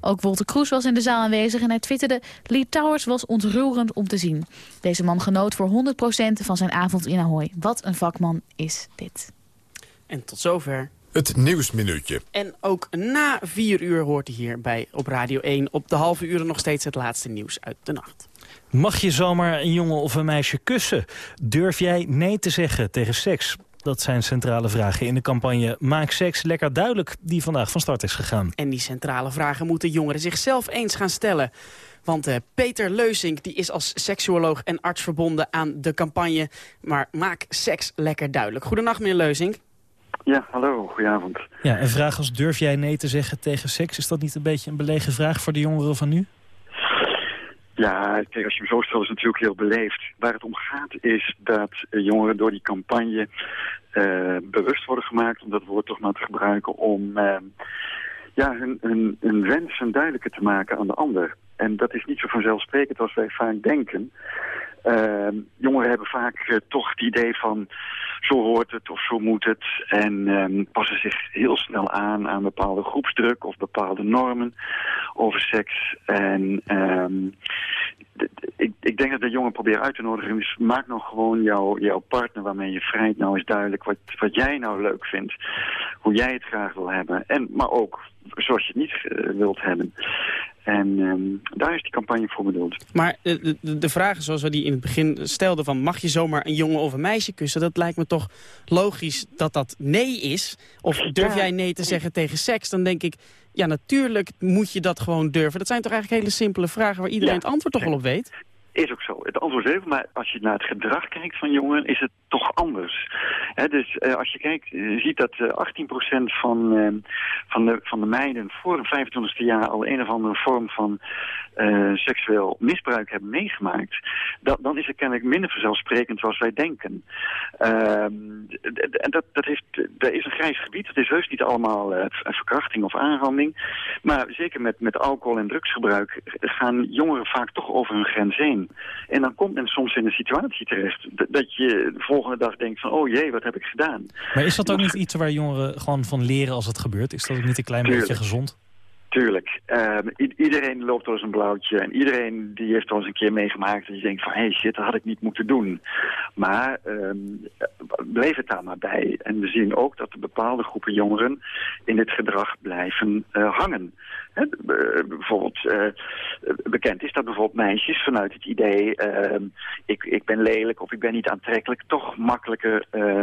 Ook Wolter Kroes was in de zaal aanwezig en hij twitterde... Towers was ontroerend om te zien. Deze man genoot voor 100% van zijn avond in Ahoy. Wat een vakman is dit. En tot zover het Nieuwsminuutje. En ook na vier uur hoort hij hier bij op Radio 1 op de halve uur nog steeds het laatste nieuws uit de nacht. Mag je zomaar een jongen of een meisje kussen? Durf jij nee te zeggen tegen seks? Dat zijn centrale vragen in de campagne Maak seks lekker duidelijk... die vandaag van start is gegaan. En die centrale vragen moeten jongeren zichzelf eens gaan stellen. Want uh, Peter Leusink die is als seksuoloog en arts verbonden aan de campagne... maar Maak seks lekker duidelijk. Goedenacht, meneer Leusink. Ja, hallo, goedenavond. Ja, een vraag als durf jij nee te zeggen tegen seks... is dat niet een beetje een belegen vraag voor de jongeren van nu? Ja, kijk, als je hem zo stelt is het natuurlijk heel beleefd. Waar het om gaat is dat eh, jongeren door die campagne uh, bewust worden gemaakt... om dat woord toch maar te gebruiken om uh, ja, hun, hun, hun wensen duidelijker te maken aan de ander. En dat is niet zo vanzelfsprekend als wij vaak denken. jongeren hebben vaak toch het idee van zo hoort het of zo moet het. En um, passen zich heel snel aan aan bepaalde groepsdruk of bepaalde normen over seks. En um, ik, ik denk dat de jongen proberen uit te nodigen. Dus maak nou gewoon jouw jouw partner waarmee je vrijt nou eens duidelijk wat, wat jij nou leuk vindt. Hoe jij het graag wil hebben. En, maar ook zoals je het niet uh, wilt hebben. En ehm, daar is die campagne voor bedoeld. Maar de, de, de vragen zoals we die in het begin stelden van... mag je zomaar een jongen of een meisje kussen? Dat lijkt me toch logisch dat dat nee is. Of durf jij nee te zeggen tegen seks? Dan denk ik, ja natuurlijk moet je dat gewoon durven. Dat zijn toch eigenlijk hele simpele vragen waar iedereen het antwoord toch wel op weet? Is ook zo. Het antwoord is even, maar als je naar het gedrag kijkt van jongeren, is het toch anders. dus uh, als je kijkt, je ziet dat uh, 18% van, uh, van, de, van de meiden voor hun 25e jaar al een of andere vorm van uh, seksueel misbruik hebben meegemaakt. Dat, dan is het kennelijk minder vanzelfsprekend zoals wij denken. en dat, dat, heeft, dat is een grijs gebied. Het is heus niet allemaal verkrachting of aanranding. Maar zeker met, met alcohol en drugsgebruik gaan jongeren vaak toch over hun grens heen. En dan komt men soms in een situatie terecht dat je de volgende dag denkt van, oh jee, wat heb ik gedaan? Maar is dat ook niet iets waar jongeren gewoon van leren als het gebeurt? Is dat ook niet een klein beetje gezond? Tuurlijk. Ehm, iedereen loopt door zijn blauwtje. En iedereen die heeft al eens een keer meegemaakt dat je denkt van... hé hey, shit, dat had ik niet moeten doen. Maar um, bleef het daar maar bij. En we zien ook dat bepaalde groepen jongeren in dit gedrag blijven uh, hangen. He, bijvoorbeeld, uh, bekend is dat bijvoorbeeld meisjes vanuit het idee... Uh, ik, ik ben lelijk of ik ben niet aantrekkelijk... toch makkelijker uh,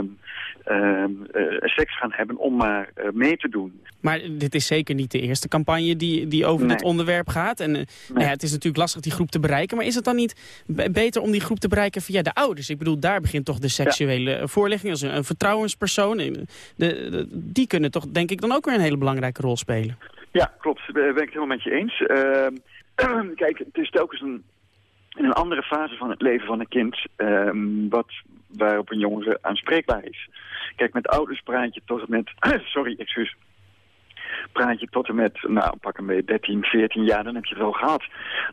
seks gaan hebben om maar mee te doen. Maar dit is zeker niet de eerste campagne die, die over dit onderwerp gaat. En nou ja, het is natuurlijk lastig die groep te bereiken. Maar is het dan niet beter om die groep te bereiken via de ouders? Ik bedoel, daar begint toch de seksuele ja. voorlichting als een, een vertrouwenspersoon. De, de, die kunnen toch denk ik dan ook weer een hele belangrijke rol spelen. Ja, klopt. Daar ben ik het helemaal met je eens. Uh, kijk, het is telkens een, een andere fase van het leven van een kind... Uh, wat, waarop een jongere aanspreekbaar is. Kijk, met ouders praat je tot en met... sorry, excuus. Praat je tot en met, nou, pak een beetje 13, 14 jaar, dan heb je het wel gehad.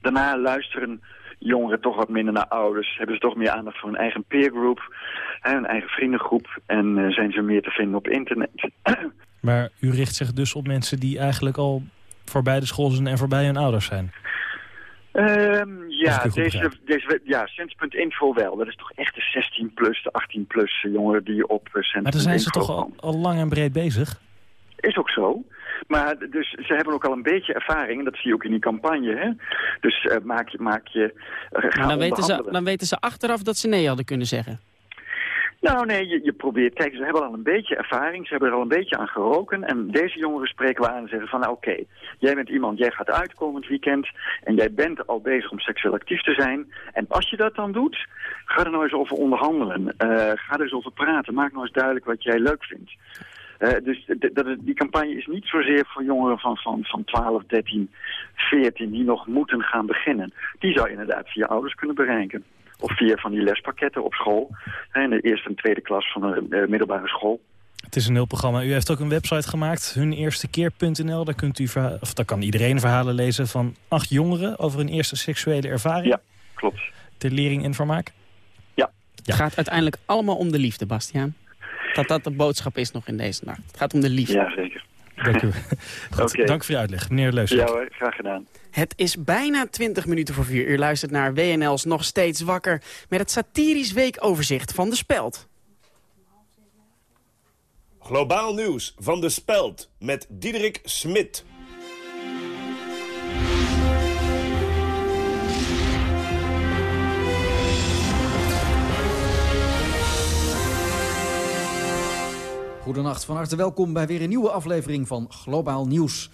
Daarna luisteren jongeren toch wat minder naar ouders. Hebben ze toch meer aandacht voor hun eigen peergroep, hun eigen vriendengroep. En uh, zijn ze meer te vinden op internet. Maar u richt zich dus op mensen die eigenlijk al voorbij de school zijn en voorbij hun ouders zijn? Um, ja, deze, deze, ja, Sens.info wel. Dat is toch echt de 16 plus, de 18 plus jongeren die op Sens.info Maar dan zijn ze toch al, al, lang en breed bezig? Is ook zo. Maar dus ze hebben ook al een beetje ervaring, en dat zie je ook in die campagne. Hè? Dus uh, maak je... Maak je uh, maar dan weten, ze, dan weten ze achteraf dat ze nee hadden kunnen zeggen. Nou nee, je, je, probeert, kijk, ze hebben al een beetje ervaring, ze hebben er al een beetje aan geroken. En deze jongeren spreken we aan en zeggen van, nou oké, jij bent iemand, jij gaat uit komend weekend. En jij bent al bezig om seksueel actief te zijn. En als je dat dan doet, ga er nou eens over onderhandelen. Uh, ga er eens over praten, maak nou eens duidelijk wat jij leuk vindt. Uh, dus die campagne is niet zozeer voor jongeren van, van, van 12, 13, 14 die nog moeten gaan beginnen. Die zou je inderdaad via ouders kunnen bereiken. Of via van die lespakketten op school. In de eerste en tweede klas van de uh, middelbare school. Het is een heel programma. U heeft ook een website gemaakt, huneerstekeer.nl. Daar, kunt u of daar kan iedereen verhalen lezen van acht jongeren... over hun eerste seksuele ervaring. Ja, klopt. Ter lering en vermaak. Ja. ja. Het gaat uiteindelijk allemaal om de liefde, Bastiaan. Dat dat de boodschap is nog in deze nacht. Het gaat om de liefde. Ja, zeker. Dank u. Goed, Dank voor je uitleg, meneer Leusel. Ja hoor, graag gedaan. Het is bijna 20 minuten voor vier. U luistert naar WNL's Nog Steeds Wakker... met het satirisch weekoverzicht van De Speld. Globaal nieuws van De Speld met Diederik Smit. Goedenacht, van harte welkom bij weer een nieuwe aflevering van Globaal Nieuws.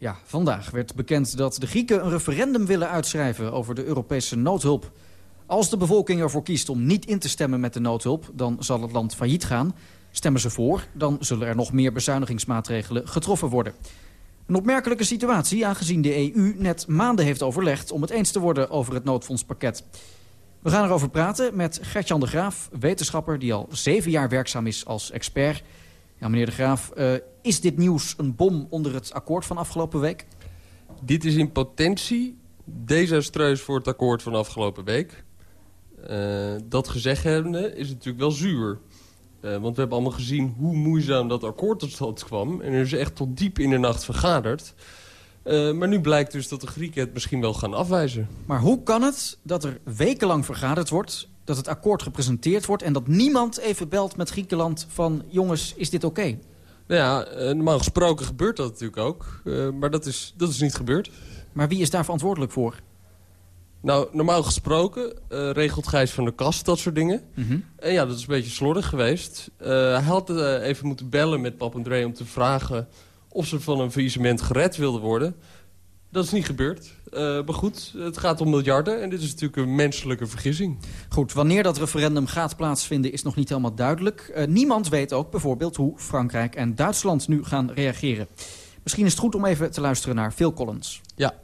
Ja, vandaag werd bekend dat de Grieken een referendum willen uitschrijven over de Europese noodhulp. Als de bevolking ervoor kiest om niet in te stemmen met de noodhulp, dan zal het land failliet gaan. Stemmen ze voor, dan zullen er nog meer bezuinigingsmaatregelen getroffen worden. Een opmerkelijke situatie, aangezien de EU net maanden heeft overlegd om het eens te worden over het noodfondspakket. We gaan erover praten met Gertjan de Graaf, wetenschapper die al zeven jaar werkzaam is als expert ja, meneer De Graaf, uh, is dit nieuws een bom onder het akkoord van afgelopen week? Dit is in potentie desastreus voor het akkoord van afgelopen week. Uh, dat gezegd hebbende is het natuurlijk wel zuur. Uh, want we hebben allemaal gezien hoe moeizaam dat akkoord tot stand kwam. En er is echt tot diep in de nacht vergaderd. Uh, maar nu blijkt dus dat de Grieken het misschien wel gaan afwijzen. Maar hoe kan het dat er wekenlang vergaderd wordt dat het akkoord gepresenteerd wordt... en dat niemand even belt met Griekenland van... jongens, is dit oké? Okay? Nou ja, eh, normaal gesproken gebeurt dat natuurlijk ook. Uh, maar dat is, dat is niet gebeurd. Maar wie is daar verantwoordelijk voor? Nou, normaal gesproken uh, regelt Gijs van der Kast dat soort dingen. Mhm. En ja, dat is een beetje slordig geweest. hij had even moeten bellen met Papandreou om te vragen... of ze van een faillissement gered wilden worden. Dat is niet gebeurd. Uh, maar goed, het gaat om miljarden en dit is natuurlijk een menselijke vergissing. Goed, wanneer dat referendum gaat plaatsvinden is nog niet helemaal duidelijk. Uh, niemand weet ook bijvoorbeeld hoe Frankrijk en Duitsland nu gaan reageren. Misschien is het goed om even te luisteren naar Phil Collins. Ja.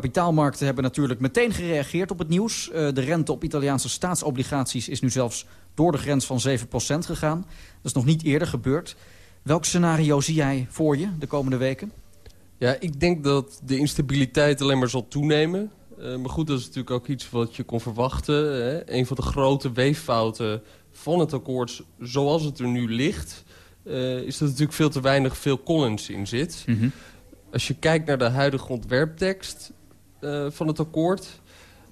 Kapitaalmarkten hebben natuurlijk meteen gereageerd op het nieuws. Uh, de rente op Italiaanse staatsobligaties is nu zelfs door de grens van 7% gegaan. Dat is nog niet eerder gebeurd. Welk scenario zie jij voor je de komende weken? Ja, ik denk dat de instabiliteit alleen maar zal toenemen. Uh, maar goed, dat is natuurlijk ook iets wat je kon verwachten. Hè? Een van de grote weeffouten van het akkoord zoals het er nu ligt... Uh, is dat er natuurlijk veel te weinig veel Collins in zit. Mm -hmm. Als je kijkt naar de huidige ontwerptekst van het akkoord...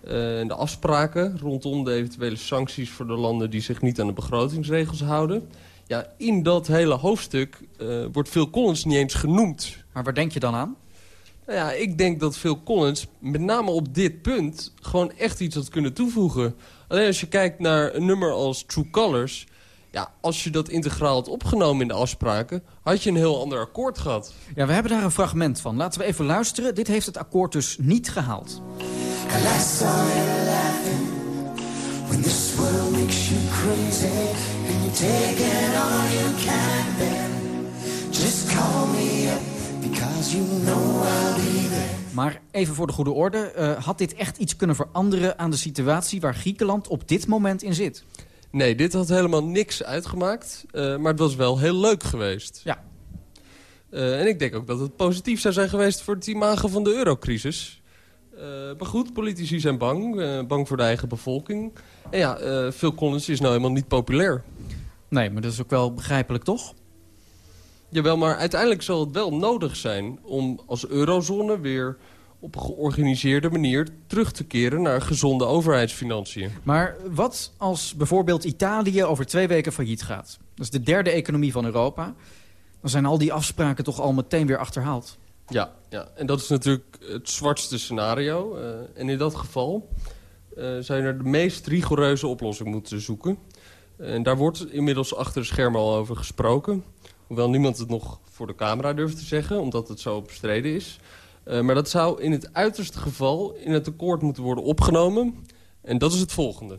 Uh, en de afspraken rondom de eventuele sancties voor de landen... die zich niet aan de begrotingsregels houden... Ja, in dat hele hoofdstuk uh, wordt Phil Collins niet eens genoemd. Maar waar denk je dan aan? Nou ja, ik denk dat Phil Collins met name op dit punt... gewoon echt iets had kunnen toevoegen. Alleen als je kijkt naar een nummer als True Colors... Ja, als je dat integraal had opgenomen in de afspraken... had je een heel ander akkoord gehad. Ja, we hebben daar een fragment van. Laten we even luisteren. Dit heeft het akkoord dus niet gehaald. When this world makes you crazy And you take it all you can bear Just call me up Because you know I'll be there Maar even voor de goede orde, uh, had dit echt iets kunnen veranderen aan de situatie waar Griekenland op dit moment in zit? Nee, dit had helemaal niks uitgemaakt. Uh, maar het was wel heel leuk geweest. Ja. Uh, en ik denk ook dat het positief zou zijn geweest voor het imago van de eurocrisis. Uh, maar goed, politici zijn bang. bang voor de eigen bevolking. En ja, Phil Collins is nou helemaal niet populair. Nee, maar dat is ook wel begrijpelijk, toch? Jawel, maar uiteindelijk zal het wel nodig zijn om als eurozone weer op een georganiseerde manier terug te keren naar gezonde overheidsfinanciën. Maar wat als bijvoorbeeld Italië over twee weken failliet gaat? Dat is de derde economie van Europa. Dan zijn al die afspraken toch al meteen weer achterhaald. Ja, ja. en dat is natuurlijk het zwartste scenario. Uh, en in dat geval uh, zou je naar de meest rigoureuze oplossing moeten zoeken. En daar wordt inmiddels achter de schermen al over gesproken. Hoewel niemand het nog voor de camera durft te zeggen, omdat het zo bestreden is. Uh, maar dat zou in het uiterste geval in het akkoord moeten worden opgenomen. En dat is het volgende.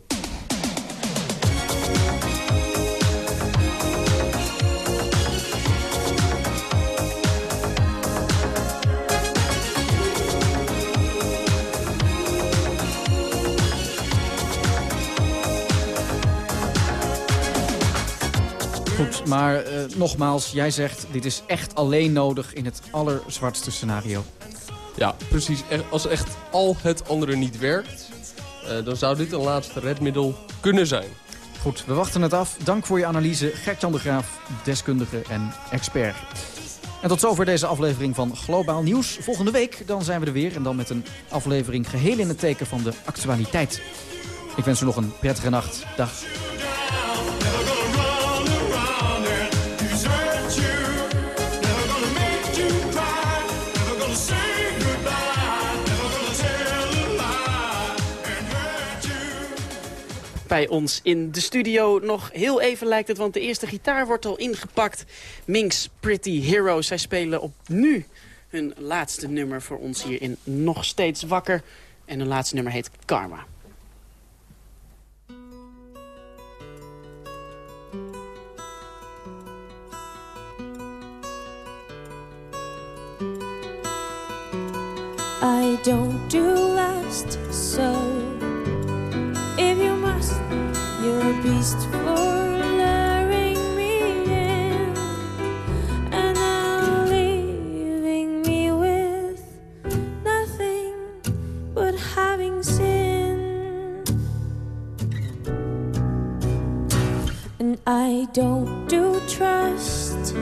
Goed, maar uh, nogmaals, jij zegt dit is echt alleen nodig in het allerzwartste scenario. Ja, precies. Als echt al het andere niet werkt, uh, dan zou dit een laatste redmiddel kunnen zijn. Goed, we wachten het af. Dank voor je analyse, Gert-Jan de Graaf, deskundige en expert. En tot zover deze aflevering van Globaal Nieuws. Volgende week dan zijn we er weer en dan met een aflevering geheel in het teken van de actualiteit. Ik wens u nog een prettige nacht. Dag. Bij ons in de studio. Nog heel even lijkt het, want de eerste gitaar wordt al ingepakt. Minx Pretty Heroes. Zij spelen op nu hun laatste nummer voor ons hier in Nog Steeds Wakker. En hun laatste nummer heet Karma. I don't do last, so You're a beast for luring me in and now leaving me with nothing but having sinned. And I don't do trust.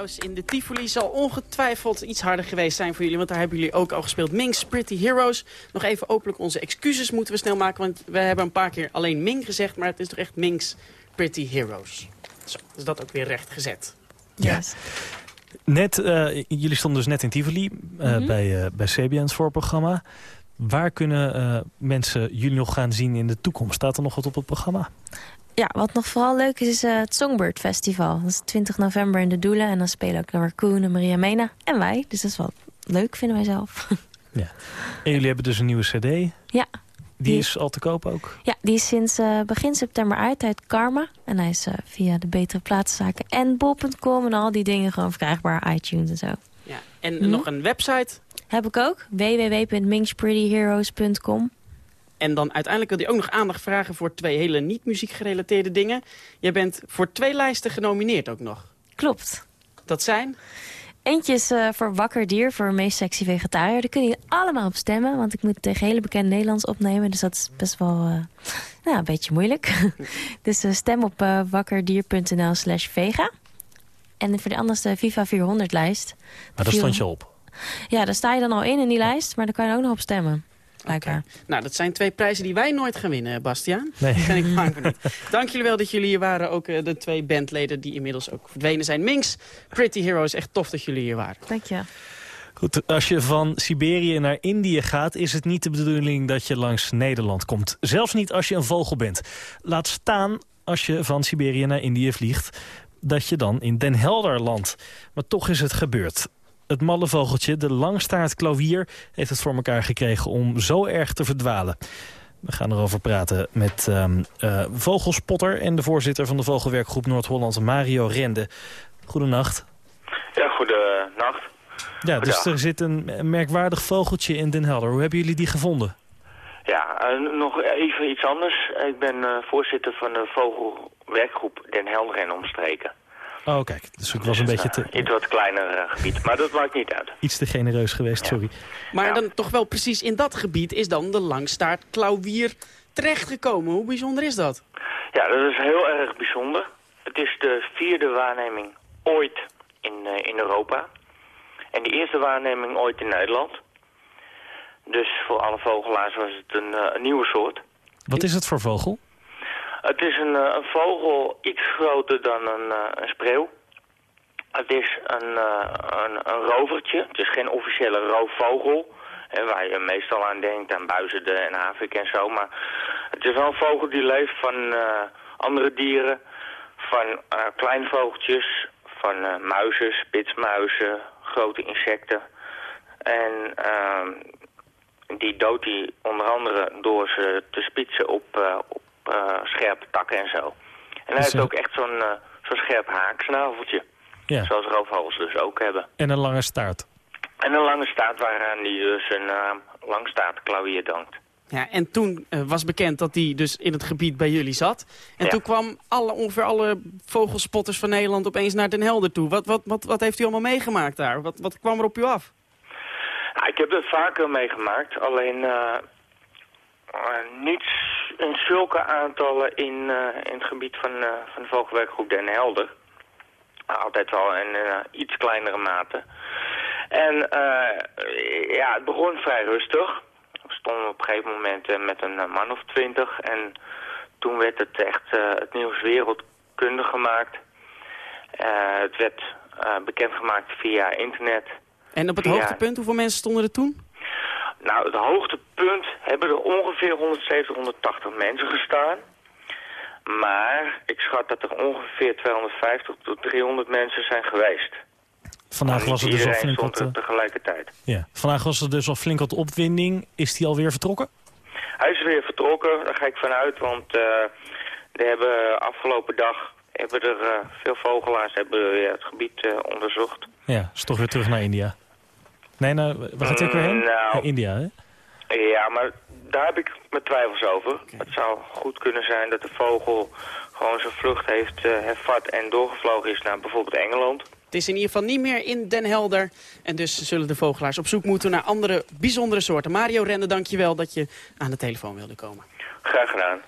Applaus in de Tivoli zal ongetwijfeld iets harder geweest zijn voor jullie. Want daar hebben jullie ook al gespeeld. Minx, Pretty Heroes. Nog even openlijk onze excuses moeten we snel maken. Want we hebben een paar keer alleen Ming gezegd. Maar het is toch echt Minx, Pretty Heroes. Zo, is dat ook weer recht gezet. Ja. Net, eh, jullie stonden dus net in Tivoli eh, Mhm. bij, eh bij CBN, het voorprogramma. Waar kunnen eh, mensen jullie nog gaan zien in de toekomst? Staat er nog wat op het programma? Ja, wat nog vooral leuk is, is eh, het Songbird Festival. Dat is 20 november in de Doelen. En dan spelen ook de Raccoon en Maria Mena en wij. Dus dat is wel leuk, vinden wij zelf. En jullie hebben dus een nieuwe cd. ja, Die is al te koop ook. ja, die is sinds eh, begin september uit. Heet Karma. En hij is eh, via de betere plaatszaken en bol.com en al die dingen gewoon verkrijgbaar. iTunes en zo. Ja. En Mhm. nog een website. Heb ik ook. www.minxprettyheroes.com En dan uiteindelijk wil hij ook nog aandacht vragen voor twee hele niet-muziek gerelateerde dingen. Jij bent voor twee lijsten genomineerd ook nog. Klopt. Dat zijn? Eentje is eh, voor Wakker Dier, voor meest sexy vegetariër. Daar kunnen jullie allemaal op stemmen, want ik moet het tegen hele bekend Nederlands opnemen. Dus dat is best wel uh, nou, een beetje moeilijk. dus uh, stem op wakkerdier.nl slash vega. En voor de anders de Viva 400-lijst. Maar daar stond je op? Ja, daar sta je dan al in in die lijst, maar daar kan je ook nog op stemmen. Blijkbaar. Nou, dat zijn twee prijzen die wij nooit gaan winnen, Bastiaan. Nee. Ben ik bang voor niet. Dank jullie wel dat jullie hier waren. Ook uh, de twee bandleden die inmiddels ook verdwenen zijn. Minx, Pretty Heroes, echt tof dat jullie hier waren. Dank je. Goed, als je van Siberië naar Indië gaat... is het niet de bedoeling dat je langs Nederland komt. Zelfs niet als je een vogel bent. Laat staan als je van Siberië naar Indië vliegt... dat je dan in Den Helder landt. Maar toch is het gebeurd het malle vogeltje, de langstaart klauwier... heeft het voor elkaar gekregen om zo erg te verdwalen. We gaan erover praten met um, uh, vogelspotter... en de voorzitter van de Vogelwerkgroep Noord-Holland, Mario Rende. Goedenacht. Ja, goedenacht. Ja, dus er zit een merkwaardig vogeltje in Den Helder. Hoe hebben jullie die gevonden? Ja, uh, nog even iets anders. Ik ben uh, voorzitter van de Vogelwerkgroep Den Helder en omstreken. Oh, kijk. Dus ik was een beetje te... Iets wat kleiner uh, gebied, maar dat maakt niet uit. Iets te genereus geweest, sorry. Maar ja. dan toch wel precies in dat gebied is dan de langstaart klauwier terechtgekomen. Hoe bijzonder is dat? Ja, dat is heel erg bijzonder. Het is de vierde waarneming ooit in, uh, in Europa. En de eerste waarneming ooit in Nederland. Dus voor alle vogelaars was het een, uh, een nieuwe soort. Wat is het voor vogel? Het is een, een, vogel iets groter dan een, een spreeuw. Het is een, een, een, rovertje. Het is geen officiële roofvogel. Waar je meestal aan denkt, aan buizerden en havik en zo. Maar het is wel een vogel die leeft van andere dieren. Van uh, kleine vogeltjes, van muizen, spitsmuizen, grote insecten. En die doodt hij onder andere door ze te spitsen op, op scherpe takken en zo. En hij heeft ook echt zo'n uh, zo'n scherp haaksnaveltje. Ja. Zoals roofvogels dus ook hebben. En een lange staart. En een lange staart waaraan hij dus een uh, langstaartklauwier dankt. Ja, en toen uh, was bekend dat hij dus in het gebied bij jullie zat. En ja. toen kwam alle, ongeveer alle vogelspotters van Nederland opeens naar Den Helder toe. Wat, wat, wat, wat heeft u allemaal meegemaakt daar? Wat, wat kwam er op u af? Ja, ik heb het vaker meegemaakt. Alleen uh, niet in zulke aantallen in, uh, in het gebied van, uh, van de vogelwerkgroep Den Helder. Altijd wel in iets kleinere mate. En ja, het begon vrij rustig. We stonden op een gegeven moment met een man of twintig. En toen werd het echt het nieuws wereldkundig gemaakt. het werd bekendgemaakt via internet. En op het via... hoogtepunt, hoeveel mensen stonden er toen? Nou, het hoogtepunt hebben er ongeveer 170, 180 mensen gestaan. Maar ik schat dat er ongeveer 250 tot 300 mensen zijn geweest. Vandaag was er dus al flink wat... tegelijkertijd. Ja. Vandaag was er dus al flink wat opwinding. Is die alweer vertrokken? Hij is weer vertrokken, daar ga ik vanuit, want uh, we hebben afgelopen dag hebben er uh, veel vogelaars hebben het gebied uh, onderzocht. Ja, is toch weer terug naar India. Nee, nou, waar gaat hij weer heen? Nou, naar India, hè? Ja, maar daar heb ik mijn twijfels over. Okay. Het zou goed kunnen zijn dat de vogel gewoon zijn vlucht heeft uh, hervat en doorgevlogen is naar bijvoorbeeld Engeland. Het is in ieder geval niet meer in Den Helder. En dus zullen de vogelaars op zoek moeten naar andere bijzondere soorten. Mario Rende, dankjewel dat je aan de telefoon wilde komen. Graag gedaan.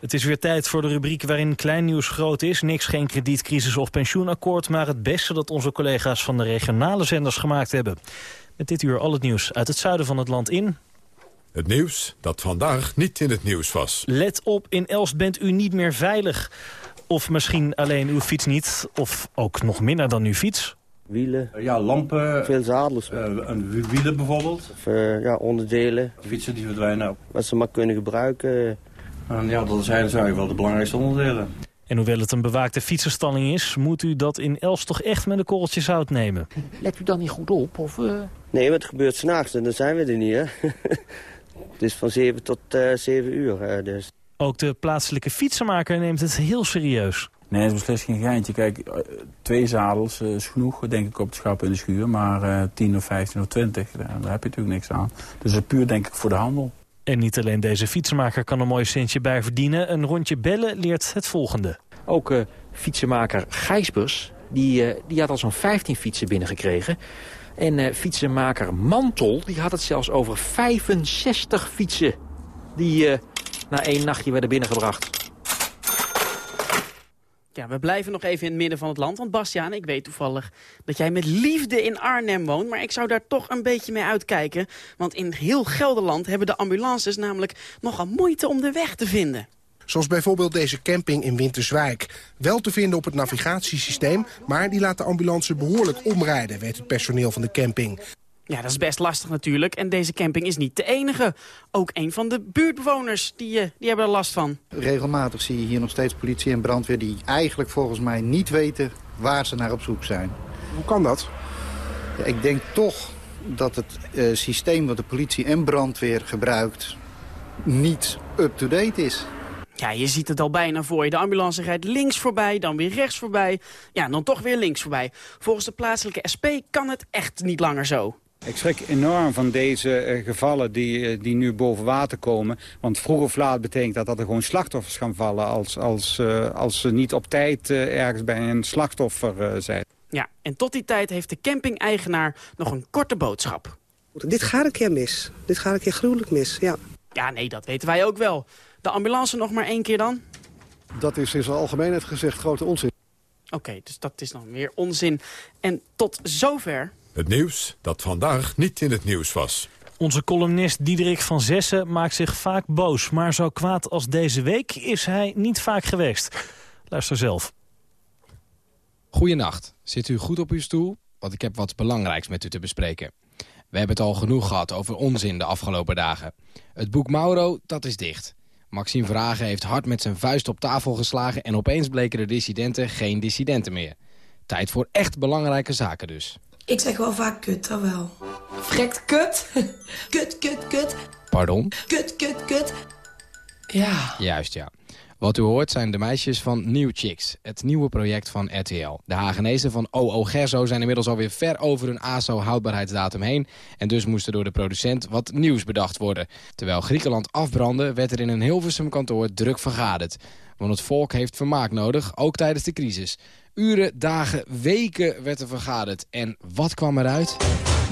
Het is weer tijd voor de rubriek waarin klein nieuws groot is. Niks, geen kredietcrisis of pensioenakkoord, maar het beste dat onze collega's van de regionale zenders gemaakt hebben. Met dit uur al het nieuws uit het zuiden van het land in. Het nieuws dat vandaag niet in het nieuws was. Let op, in Elst bent u niet meer veilig. Of misschien alleen uw fiets niet, of ook nog minder dan uw fiets. Wielen. Uh, ja, lampen. Veel zadels. Uh, een wielen bijvoorbeeld. Of uh, ja, onderdelen. Fietsen die verdwijnen. Wat ze maar kunnen gebruiken. En ja, dat zijn dus eigenlijk wel de belangrijkste onderdelen. En hoewel het een bewaakte fietsenstalling is... moet u dat in Elst toch echt met een korreltje zout nemen. Let u dan niet goed op? Of, uh... Nee, maar het gebeurt s'nachts en dan zijn we er niet, hè. het is van 7 tot uh, 7 uur, uh, dus. Ook de plaatselijke fietsenmaker neemt het heel serieus. Nee, het is beslist geen geintje. Kijk, twee zadels is genoeg, denk ik, op het schap in de schuur. Maar 10 of 15 of 20, daar, daar heb je natuurlijk niks aan. Dus het puur, denk ik, voor de handel. En niet alleen deze fietsenmaker kan een mooi centje bij verdienen. Een rondje bellen leert het volgende. Ook uh, fietsenmaker Gijsbers Die, eh, die had al zo'n 15 fietsen binnengekregen. En eh, fietsenmaker Mantel die had het zelfs over 65 fietsen... die eh, na één nachtje werden binnengebracht. Ja, we blijven nog even in het midden van het land. Want Bastiaan, ik weet toevallig dat jij met liefde in Arnhem woont. Maar ik zou daar toch een beetje mee uitkijken. Want in heel Gelderland hebben de ambulances namelijk nogal moeite om de weg te vinden. Zoals bijvoorbeeld deze camping in Winterswijk. Wel te vinden op het navigatiesysteem, maar die laat de ambulance behoorlijk omrijden, weet het personeel van de camping. Ja, dat is best lastig natuurlijk. En deze camping is niet de enige. Ook een van de buurtbewoners, die, eh, die hebben er last van. Regelmatig zie je hier nog steeds politie en brandweer... die eigenlijk volgens mij niet weten waar ze naar op zoek zijn. Hoe kan dat? Ja, ik denk toch dat het eh, systeem wat de politie en brandweer gebruikt... niet up-to-date is. Ja, je ziet het al bijna voor je. De ambulance rijdt links voorbij, dan weer rechts voorbij. Ja, dan toch weer links voorbij. Volgens de plaatselijke SP kan het echt niet langer zo. Ik schrik enorm van deze eh, gevallen die, eh, die nu boven water komen. Want vroeg of laat betekent dat dat er gewoon slachtoffers gaan vallen... als, als, eh, als ze niet op tijd ergens bij een slachtoffer zijn. Ja, en tot die tijd heeft de camping-eigenaar nog een korte boodschap. Dit gaat een keer mis. Dit gaat een keer gruwelijk mis, ja. Ja, nee, dat weten wij ook wel. De ambulance nog maar één keer dan? Dat is in zijn algemeenheid gezegd grote onzin. Oké, dus dat is dan weer onzin. En tot zover... Het nieuws dat vandaag niet in het nieuws was. Onze columnist Diederik van Zessen maakt zich vaak boos. Maar zo kwaad als deze week is hij niet vaak geweest. Luister zelf. Goedenacht. Zit u goed op uw stoel? Want ik heb wat belangrijks met u te bespreken. We hebben het al genoeg gehad over onzin de afgelopen dagen. Het boek Mauro, dat is dicht. Maxime Vragen heeft hard met zijn vuist op tafel geslagen... en opeens bleken de dissidenten geen dissidenten meer. Tijd voor echt belangrijke zaken dus. Ik zeg wel vaak kut, dat wel. Vrekt kut. kut, kut, kut. Pardon? Kut, kut, kut. Ja. Juist, ja. Wat u hoort zijn de meisjes van New Chicks, het nieuwe project van RTL. De Hagenezen van OO Gerso zijn inmiddels alweer ver over hun ASO-houdbaarheidsdatum heen... en dus moest er door de producent wat nieuws bedacht worden. Terwijl Griekenland afbrandde, werd er in een Hilversum kantoor druk vergaderd. Want het volk heeft vermaak nodig, ook tijdens de crisis. Uren, dagen, weken werd er vergaderd. En wat kwam eruit?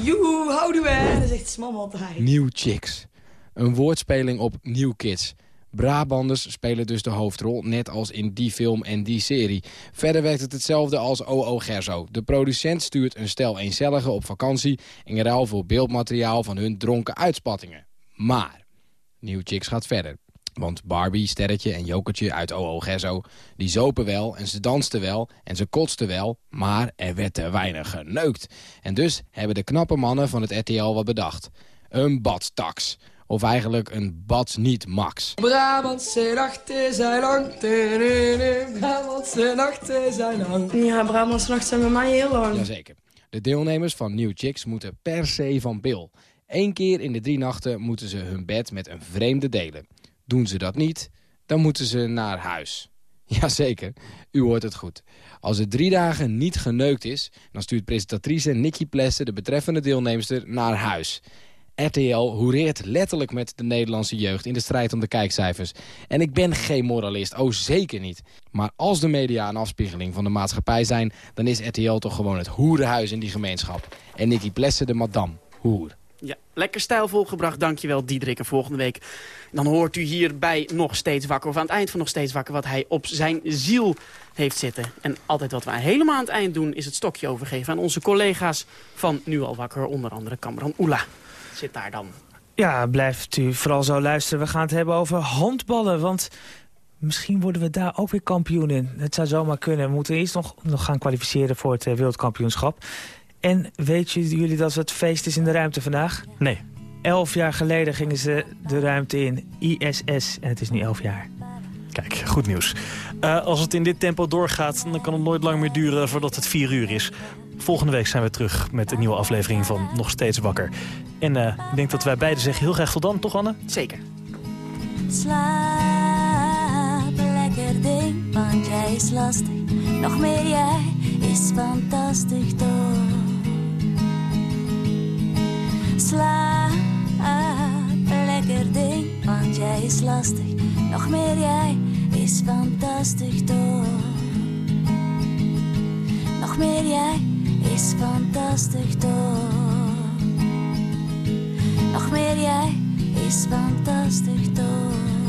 Joehoe, houden we. Dat is echt smal altijd. New Chicks. Een woordspeling op New Kids. Brabanders spelen dus de hoofdrol, net als in die film en die serie. Verder werkt het hetzelfde als O.O. Gerso. De producent stuurt een stel eencelligen op vakantie... in ruil voor beeldmateriaal van hun dronken uitspattingen. Maar, New Chicks gaat verder. Want Barbie, Sterretje en Jokertje uit O.O. Gerso... die zopen wel en ze dansten wel en ze kotsten wel... maar er werd te weinig geneukt. En dus hebben de knappe mannen van het RTL wat bedacht. Een badtax. Of eigenlijk een bad niet max. Brabantse nachten zijn lang. Brabantse nachten zijn lang. Ja, Brabantse nachten zijn bij mij heel lang. Jazeker. De deelnemers van New Chicks moeten per se van Bill. Eén keer in de drie nachten moeten ze hun bed met een vreemde delen. Doen ze dat niet, dan moeten ze naar huis. Jazeker, u hoort het goed. Als het drie dagen niet geneukt is, dan stuurt presentatrice Nicky Plessen de betreffende deelnemster naar huis. RTL hoereert letterlijk met de Nederlandse jeugd in de strijd om de kijkcijfers. En ik ben geen moralist, oh zeker niet. Maar als de media een afspiegeling van de maatschappij zijn... dan is RTL toch gewoon het hoerenhuis in die gemeenschap. En Nicky Plessen de madame, hoer. Ja, lekker stijlvol gebracht. Dankjewel Diederik. En volgende week dan hoort u hierbij nog steeds wakker. Of aan het eind van nog steeds wakker wat hij op zijn ziel heeft zitten. En altijd wat we helemaal aan het eind doen is het stokje overgeven aan onze collega's van Nu Al Wakker. Onder andere Cameron Oela zit daar dan. Ja, blijft u vooral zo luisteren. We gaan het hebben over handballen, want misschien worden we daar ook weer kampioen in. Het zou zomaar kunnen. We moeten eerst nog, nog gaan kwalificeren voor het eh, wereldkampioenschap. En weet jullie dat het feest is in de ruimte vandaag? Nee. Elf jaar geleden gingen ze de ruimte in, ISS, en het is nu elf jaar. Kijk, goed nieuws. Uh, als het in dit tempo doorgaat, dan kan het nooit lang meer duren voordat het vier uur is. Volgende week zijn we terug met een nieuwe aflevering van Nog Steeds Wakker. En uh, ik denk dat wij beiden zeggen heel graag tot dan, toch Anne? Zeker. Slaap lekker ding, want jij is lastig. Nog meer jij is fantastisch toch. Slaap lekker ding, want jij is lastig. Nog meer jij is fantastisch toch. Nog meer jij is fantastisch toch. Nog meer jij is fantastisch toch.